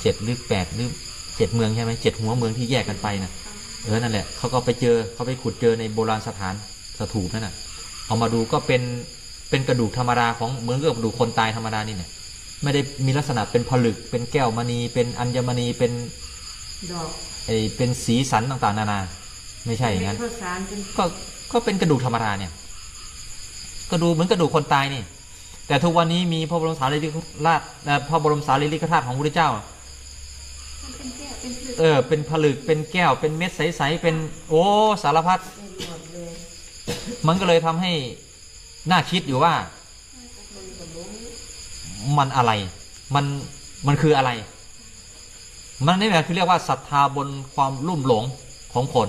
เจ็ดหรือแปดหรือเจ็ดเมืองใช่ไหมเจ็ดหัวเมืองที่แยกกันไปนะเออนั่นแหละเขาก็ไปเจอเขาไปขุดเจอในโบราณสถานสถูปนั่นน่ะเอามาดูก็เป็นเป็นกระดูกธรรมดาของเหมือนกับกระดูกคนตายธรรมดานี่เนี่ย ไม่ได้มีลักษณะเป็นผลึก เป็นแก้วมณี เป็นอัญมณี เป็นดอกไอเป็นสีสันต่างๆ นานา ไม่ใช่อย่างนั้นเป็นข้าวสารเป็นก็ก็เป็นกระดูกธรรมดาเนี่ย กระดูกเหมือนกระดูกคนตายนี่ แต่ทุกวันนี้มีพระบรมสารีริกธาตุเอ่อพระบรมสารีริกธาตุของพระพุทธเจ้ามันเป็นแก้วเป็นผลึกเออ เป็นผลึก เป็นแก้ว เป็นเม็ดใสๆ เป็น โอ้ สารพัดเป็นหมดเลยมันก็เลยทำให้น่าคิดอยู่ว่า มันอะไร มันมันคืออะไร มันนี่แหละคือเรียกว่าศรัทธาบนความลุ่มหลงของคน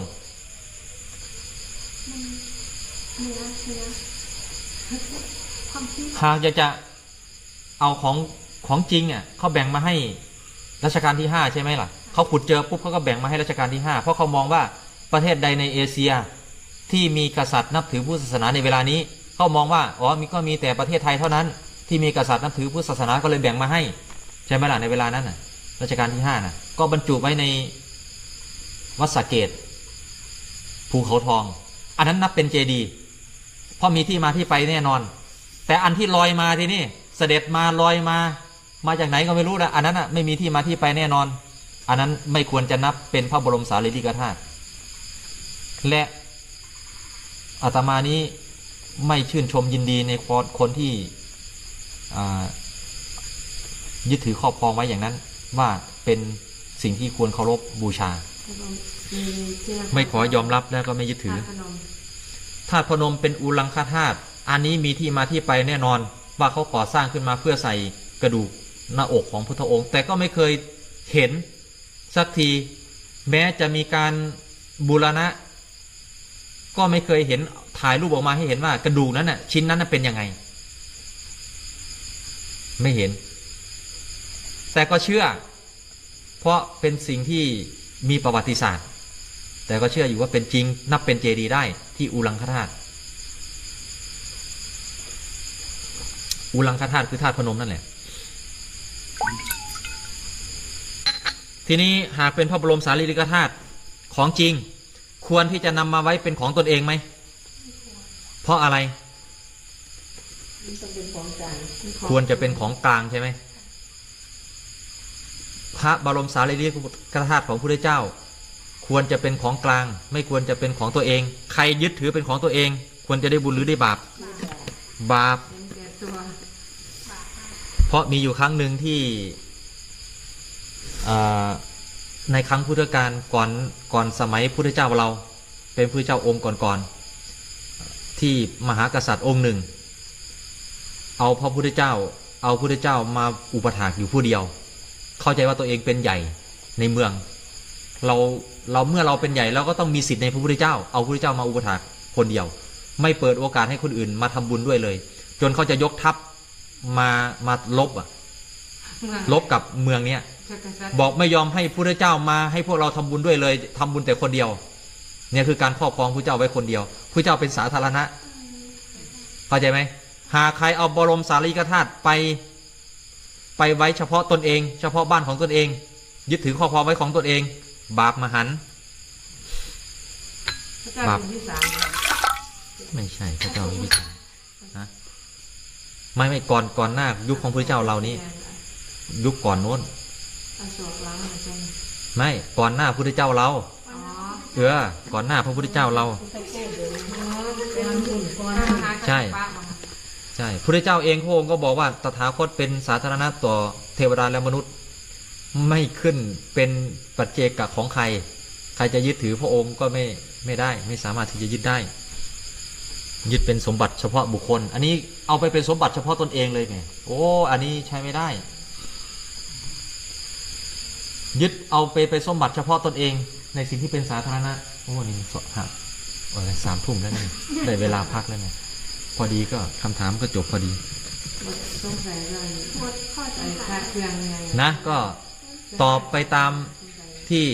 เนื้อเนื้อความคิดหากอยากจะเอาของของจริงอะเขาแบ่งมาให้รัชกาลที่ห้าใช่ไหมล่ะเขาขุดเจอปุ๊บเขาก็แบ่งมาให้รัชกาลที่ห้าเพราะเขามองว่าประเทศใดในเอเชียที่มีกษัตริย์นับถือพุทธศาสนาในเวลานี้เขามองว่าอ๋อมีก็มีแต่ประเทศไทยเท่านั้น ที่มีกษัตริย์นับถือพุทธศาสนาก็เลยแบ่งมาให้ ใช่ไหมล่ะในเวลานั้นน่ะรัชกาลที่ห้าน่ะก็บรรจุไว้ในวัดสะเกตภูเขาทอง อันนั้นนับเป็นเจดีย์เพราะมีที่มาที่ไปแน่นอน แต่อันที่ลอยมาที่นี่เสด็จมาลอยมา มาจากไหนก็ไม่รู้นะอันนั้นอะไม่มีที่มาที่ไปแน่นอน อันนั้นไม่ควรจะนับเป็นพระบรมสารีริกธาตุและอาตมานี้ไม่ชื่นชมยินดีในคนคนที่ ยึดถือครอบครองไว้อย่างนั้น ว่าเป็นสิ่งที่ควรเคารพบูชาแล้วก็มีที่นครไม่ขอยอมรับแล้วก็ไม่ยึดถือธาตุพนมธาตุพนมเป็นอุลังคธาตุอันนี้มีที่มาที่ไปแน่นอนว่าเขาก่อสร้างขึ้นมาเพื่อใส่กระดูกหน้าอกของพุทธองค์ แต่ก็ไม่เคยเห็นสักทีแม้จะมีการบูรณะ ก็ไม่เคยเห็นถ่ายรูปออกมาให้เห็นว่ากระดูกนั้นน่ะชิ้นนั้นน่ะเป็นยังไง ไม่เห็น แต่ก็เชื่อ เพราะเป็นสิ่งที่มีประวัติศาสตร์ แต่ก็เชื่ออยู่ว่าเป็นจริง นับเป็นเจดีย์ได้ที่อุลังคธาตุอุลังคธาตุคือธาตุพนมนั่นแหละ ทีนี้หากเป็นพระบรมสารีริกธาตุของจริง ควรที่จะนำมาไว้เป็นของตนเองไหม เพราะอะไร มันต้องเป็นของกลางควรจะเป็นของกลางใช่ไหมพระบรมสารีริกธาตุของพระพุทธเจ้า ควรจะเป็นของกลาง ไม่ควรจะเป็นของตัวเอง ใครยึดถือเป็นของตัวเอง ควรจะได้บุญหรือได้บาป บาป เพราะมีอยู่ครั้งหนึ่งที่ในครั้งพุทธกาลก่อนก่อนสมัยพุทธเจ้าเรา เป็นพุทธเจ้าองค์ก่อนๆที่มหากษัตริย์องค์หนึ่ง เอาพระพุทธเจ้า เอาพุทธเจ้ามาอุปถากอยู่ผู้เดียว เข้าใจว่าตัวเองเป็นใหญ่ในเมือง เราเราเมื่อเราเป็นใหญ่เราก็ต้องมีสิทธิ์ในพระพุทธเจ้า เอาพระพุทธเจ้ามาอุปถากคนเดียว ไม่เปิดโอกาสให้คนอื่นมาทำบุญด้วยเลย จนเขาจะยกทัพมามาลบอะลบกับเมืองเนี้ยจักรพรรดิบอกไม่ยอมให้พระเจ้ามาให้พวกเราทำบุญด้วยเลยทำบุญแต่คนเดียว เนี่ยคือการครอบครองพระเจ้าไว้คนเดียวพระเจ้าเป็นสาธารณะเข้าใจไหม หากใครเอาบรมสารีริกธาตุไป ไปไว้เฉพาะตนเอง เฉพาะบ้านของตนเอง ยึดถือครอครองไว้ของตนเอง บาปมหันบาปไม่ใช่พระเจ้ามีวิชาฮะไม่ไม่ก่อนก่อนหน้ายุคของพระเจ้าเรานี้ยุคก่อนโน้นไม่ก่อนหน้าพระเจ้าเราเออก่อนหน้าพระพุทธเจ้าเรา ใช่ ใช่พระเจ้าเองพระองค์ก็บอกว่าตถาคตเป็นสาธารณะต่อเทวดาและมนุษย์ ไม่ขึ้นเป็นปัจเจกะของใคร ใครจะยึดถือพระองค์ก็ไม่ไม่ได้ ไม่สามารถที่จะยึดได้ ยึดเป็นสมบัติเฉพาะบุคคล อันนี้เอาไปเป็นสมบัติเฉพาะตนเองเลยไงโอ้อันนี้ใช้ไม่ได้ ยึดเอาไปเป็นสมบัติเฉพาะตนเอง ในสิ่งที่เป็นสาธารณะโอ้นี่สดหักเออสามทุ่มแล้วนี่ได้เวลาพักแล้วเนี่ย พอดีก็คำถามก็จบพอดีสงสัยเลยหมดข้อสไอ้งพระสัยเครื่องยังไงนะก็ตอบไปตามที่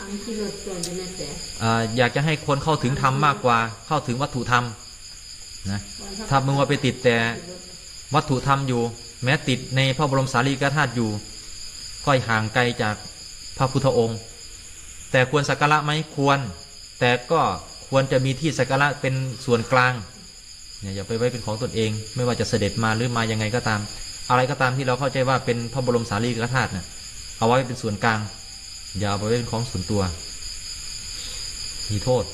อังที่รถจนจะแม่แต่อ่าอยากจะให้คนเข้าถึงธรรมมากกว่า เข้าถึงวัตถุธรรมนะถ้ามึงว่าไปติดแต่วัตถุธรรมอยู่ แม้ติดในพระบรมสารีริกธาตุอยู่ก็ห่างไกลจากพระพุทธองค์ แต่ควรสักการะไหมควร แต่ก็ควรจะมีที่สักการะเป็นส่วนกลางเนี่ย อย่าไปไว้เป็นของตนเอง ไม่ว่าจะเสด็จมาหรือมายังไงก็ตาม อะไรก็ตามที่เราเข้าใจว่าเป็นพระบรมสารีริกธาตุเนี่ยเอาไว้เป็นส่วนกลาง อย่าเอาไปไว้เป็นของส่วนตัว มีโทษ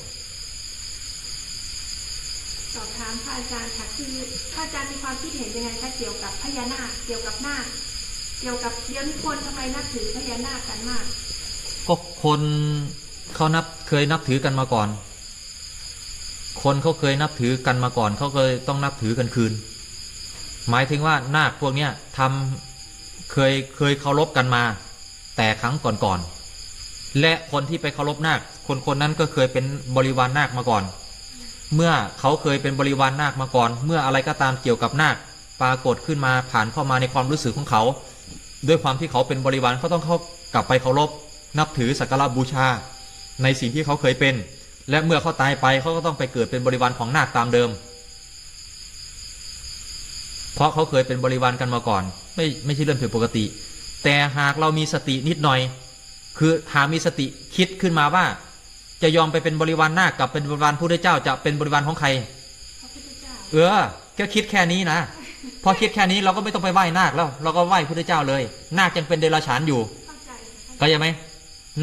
สอบถามพระอาจารย์ค่ะคือพระอาจารย์มีความคิดเห็นยังไงคะเกี่ยวกับพญานาคเกี่ยวกับนาคเกี่ยวกับเดี๋ยวนี้คนทำไมนับถือพญานาคกันมาก ก็คนเขานับเคยนับถือกันมาก่อน คนเขาเคยนับถือกันมาก่อนเขาเคยต้องนับถือกันคืน หมายถึงว่านาคพวกเนี้ยทำเคยเคยเคารพกันมา แต่ครั้งก่อนๆและคนที่ไปเคารพนาค คนคนนั้นก็เคยเป็นบริวารนาคมาก่อน เมื่อเขาเคยเป็นบริวารนาคมาก่อน เมื่ออะไรก็ตามเกี่ยวกับนาคปรากฏขึ้นมาผ่านเข้ามาในความรู้สึกของเขา ด้วยความที่เขาเป็นบริวารเขาต้องเข้ากลับไปเคารพนับถือสักการะบูชา ในสิ่งที่เขาเคยเป็น และเมื่อเขาตายไปเขาก็ต้องไปเกิดเป็นบริวารของนาคตามเดิม เพราะเขาเคยเป็นบริวารกันมาก่อน ไม่ไม่ใช่เรื่องผิดปกติ แต่หากเรามีสตินิดหน่อย คือหากมีสติคิดขึ้นมาว่า จะยอมไปเป็นบริวารนาคกับเป็นบริวารพระพุทธเจ้าจะเป็นบริวารของใครพระพุทธเจ้าเออแค่คิดแค่นี้นะพอคิดแค่นี้เราก็ไม่ต้องไปไหว้นาคแล้ว เราก็ไหว้พุทธเจ้าเลย นาคยังเป็นเดรัจฉานอยู่เข้าใจค่ะเข้าใจไหม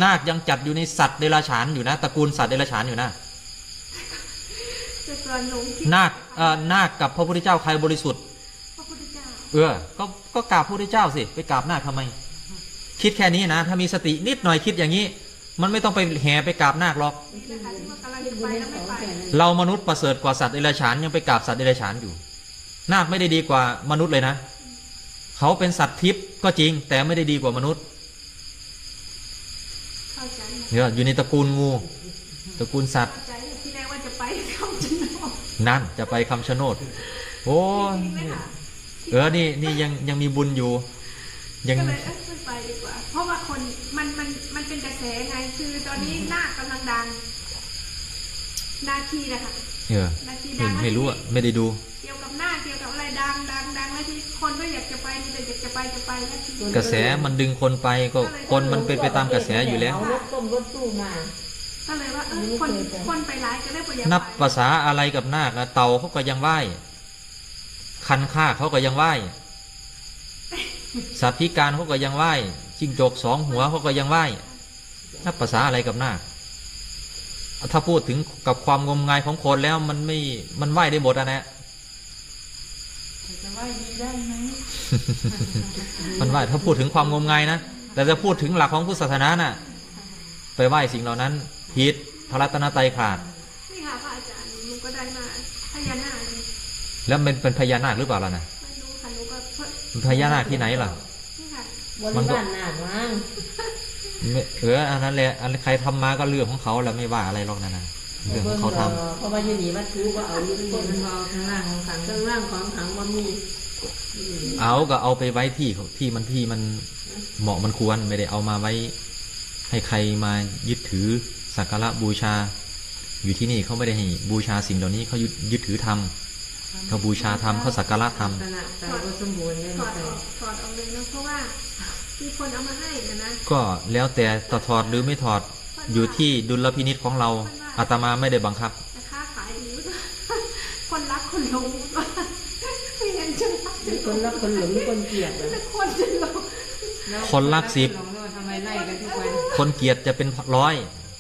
นาคยังจัดอยู่ในสัตว์เดรัจฉานอยู่นะตระกูลสัตว์เดรัจฉานอยู่นะส่วนหลงคิดนาคเอ่อนาคกับพระพุทธเจ้าใครบริสุทธิ์พระพุทธเจ้าเออก็ก็กราบพระพุทธเจ้าสิไปกราบนาคทำไม คิดแค่นี้นะถ้ามีสตินิดหน่อยคิดอย่างนี้ มันไม่ต้องไปแห่ไปกราบนาคหรอกนี่แหละค่ะที่ว่ากำลังจะไปแล้วไม่ไปเรามนุษย์ประเสริฐกว่าสัตว์เดรัจฉานยังไปกราบสัตว์เดรัจฉานอยู่ นาคไม่ได้ดีกว่ามนุษย์เลยนะ เขาเป็นสัตว์ทิพย์ก็จริงแต่ไม่ได้ดีกว่ามนุษย์ เข้าใจไหมเนี่ยอยู่ในตระกูลงูตระกูลสัตว์เข้าใจที่แรกว่าจะไปเขาจะนอนนั่นจะไปคำชะโนดโอ้ยจริงไหมคะเออนี่นี่ยังยังมีบุญอยู่ ยังก็เลยเอ้ยไม่ไปดีกว่า เพราะว่าคนมันมันมันเป็นกระแสไงคือตอนนี้หน้ากำลังดังนาคีนะคะเออนาคีไม่ดังไม่รู้อะไม่ได้ดูเกี่ยวกับหน้าเกี่ยวกับอะไรดังดังดังแล้วที่คนก็อยากจะไปมีแต่อยากจะไปจะไปแล้วที่กระแสมันดึงคนไปก็คนมันเป็นไปตามกระแสอยู่แล้ว เอารถต้มรถตู้มาก็เลยว่าเออคนคนไปร้ายก็ได้ประหยัดนับภาษาอะไรกับนาคนะเต่าเขาก็ยังไหว้คันค่าเขาก็ยังไหว้สัตว์พิการเขาก็ยังไหว้จิ้งจกสองหัวเขาก็ยังไหว้นับภาษาอะไรกับนาคถ้าพูดถึงกับความงมงายของคนแล้วมันไม่มันไหว้ได้หมดอะนะ จะว่าดีได้ไหมมันไหว้ถ้าพูดถึงความงมงายนะแต่จะพูดถึงหลักของพุทธศาสนาน่ะ ไปไหว้สิ่งเหล่านั้นผิดพระรัตนตรัยขาดนี่ค่ะพระอาจารย์หนูก็ได้มาพญานาคนี่แล้วมันเป็นพญานาคหรือเปล่าล่ะนะไม่รู้ค่ะหนูก็เพิ่งมันพญานาคที่ไหนล่ะนี่ค่ะบริบ้านหน้ามั้งไม่เอออันนั้นแหละอันใครทำมาก็เรื่องของเขาแล้วไม่ว่าอะไรหรอกนะนะ เรื่องของเขาทำเพราะว่าอยู่นี่วัดถือว่าเอาอยู่คต้นนมันเอาข้างล่างของขังเครื่องร่างของขังว่ามีเอาก็เอาไปไว้ที่ที่มันที่มันเหมาะมันควรไม่ได้เอามาไว้ ให้ใครมายึดถือสักการะบูชา อยู่ที่นี่เขาไม่ได้ให้บูชาสิ่งเหล่านี้เขายึดยึดถือธรรมเขาบูชาธรรมเขาสักการะธรรมขณะใจก็สมบูรณ์เลยถอนะดออกถอดออกเลยนะเพราะว่ามีคนเอามาให้นะนะก็แล้วแต่จะถอดหรือไม่ถอดอยู่ที่ดุลพินิษของเรา อาตมาไม่ได้บังคับจะค้าขายดีคนรักคนหลงไม่เห็นจะรักจะมีหคลนงรักคนหลงมีคนเกลียดมีอะแต่คนจะหลงแล้วคนรักสิบลองดูว่าทำไมไล่กันทุกวันคนเกลียดจะเป็นร้อย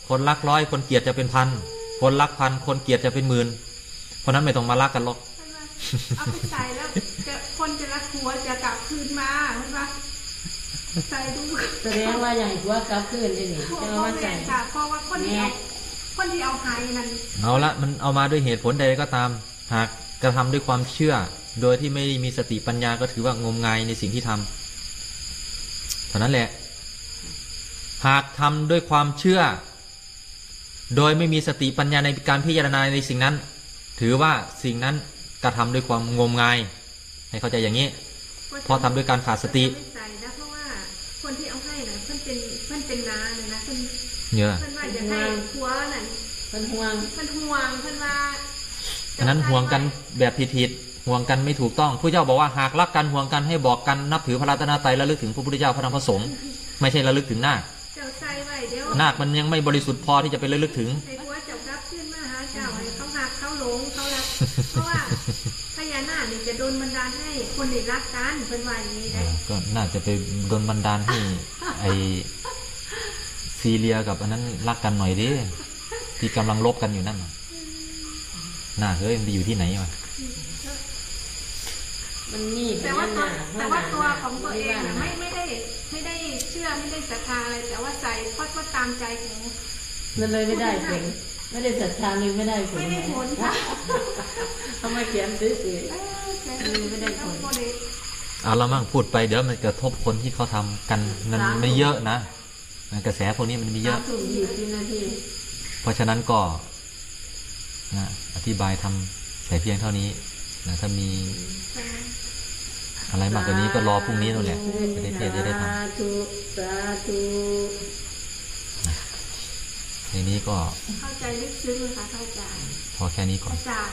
คนรักร้อย คนเกลียดจะเป็นพัน คนรักพัน คนเกลียดจะเป็นหมื่น เพราะนั้นไม่ต้องมารักกันหรอก เอาไปใส่แล้วจะคนจะรักหัวจะกลับคืนมาเห็นปะใส่ดูแสดงว่าอย่างหัวกลับคืนได้นี่หัวจะเขาว่าแรใจงค่ะเพราะว่าคนที่เอา คนที่เอาหายนั่นเอาละมันเอามาด้วยเหตุผลใดก็ตาม หากกระทำด้วยความเชื่อ โดยที่ไม่ได้มีสติปัญญาก็ถือว่างมงายในสิ่งที่ทำเท่านั้นแหละ หากทำด้วยความเชื่อ โดยไม่มีสติปัญญาในการพิจารณาในสิ่งนั้น ถือว่าสิ่งนั้นกระทำด้วยความงมงาย ให้เข้าใจอย่างนี้เพราะทำด้วยการขาดสติไม่ใส่นะเพราะว่าคนที่เอาให้น่ะเพิ่นเป็นเพิ่นเป็นนาเนี่ยนะเพิ่น เนี่ยเพิ่นว่าจะให้หัวนั่นเป็นห่วงเพิ่นห่วงเพิ่นว่าอันนั้นห่วงกันแบบผิดๆห่วงกันไม่ถูกต้องผู้เจ้าบอกว่าหากรักกันห่วงกันให้บอกกันนับถือพระรัตนตรัยและลึกถึงพระพุทธเจ้าพระธรรมพระสงฆ์ไม่ใช่ระลึกถึงนาคเจ้าใส่ไว้เดี๋ยวนาคมันยังไม่บริสุทธิ์พอที่จะไประลึกถึงให้หัวเจ้ากลับขึ้นมาหาเจ้าให้เขาหักเขาหลงเขารักเพราะว่าพญานาคนี่จะโดนบันดาลให้คนได้รักกันเพิ่นว่าอย่างนี้ได้ก็น่าจะไปโดนบันดาลให้ไอ ซีเรียกับอันนั้นรักกันหน่อยดิที่กำลังลบกันอยู่นั่นน่ะน่าเฮ้ยมันไปอยู่ที่ไหนวะมันมีแต่ว่าตัวพแต่ญว่านาคตัวของตัวเองบริน่ะบ้าไม่ไม่ได้ไม่ได้เชื่อไม่ได้ศรัทธาอะไรแต่ว่าใส่เพราะว่าตามใจของมันเลยไม่ได้ผลไม่ได้ศรัทธาเลยไม่ได้ผลไม่ได้ผลค่ะทำไมเขียนซื้อเออแต่ไม่ได้ผลเอาละมั่งพูดไปเดี๋ยวมันกระทบคนที่เขาทำกันมันไม่เยอะนะ กระแสพวกนี้มันมีเยสาอะมทุ่มยี่สิบนาทีเพราะฉะนั้นก็นะอธิบายทำแต่เพียงเท่านี้นะถ้ามีอะไรมากกว่านี้ก็รอพรุ่งนี้นั่นแหละจะได้เทศจะได้ทสาธุสาธุำในนี้ก็เข้าใจลึกซึ้งเลยค่ะเข้าใจพอแค่นี้ก่อนอาจารย์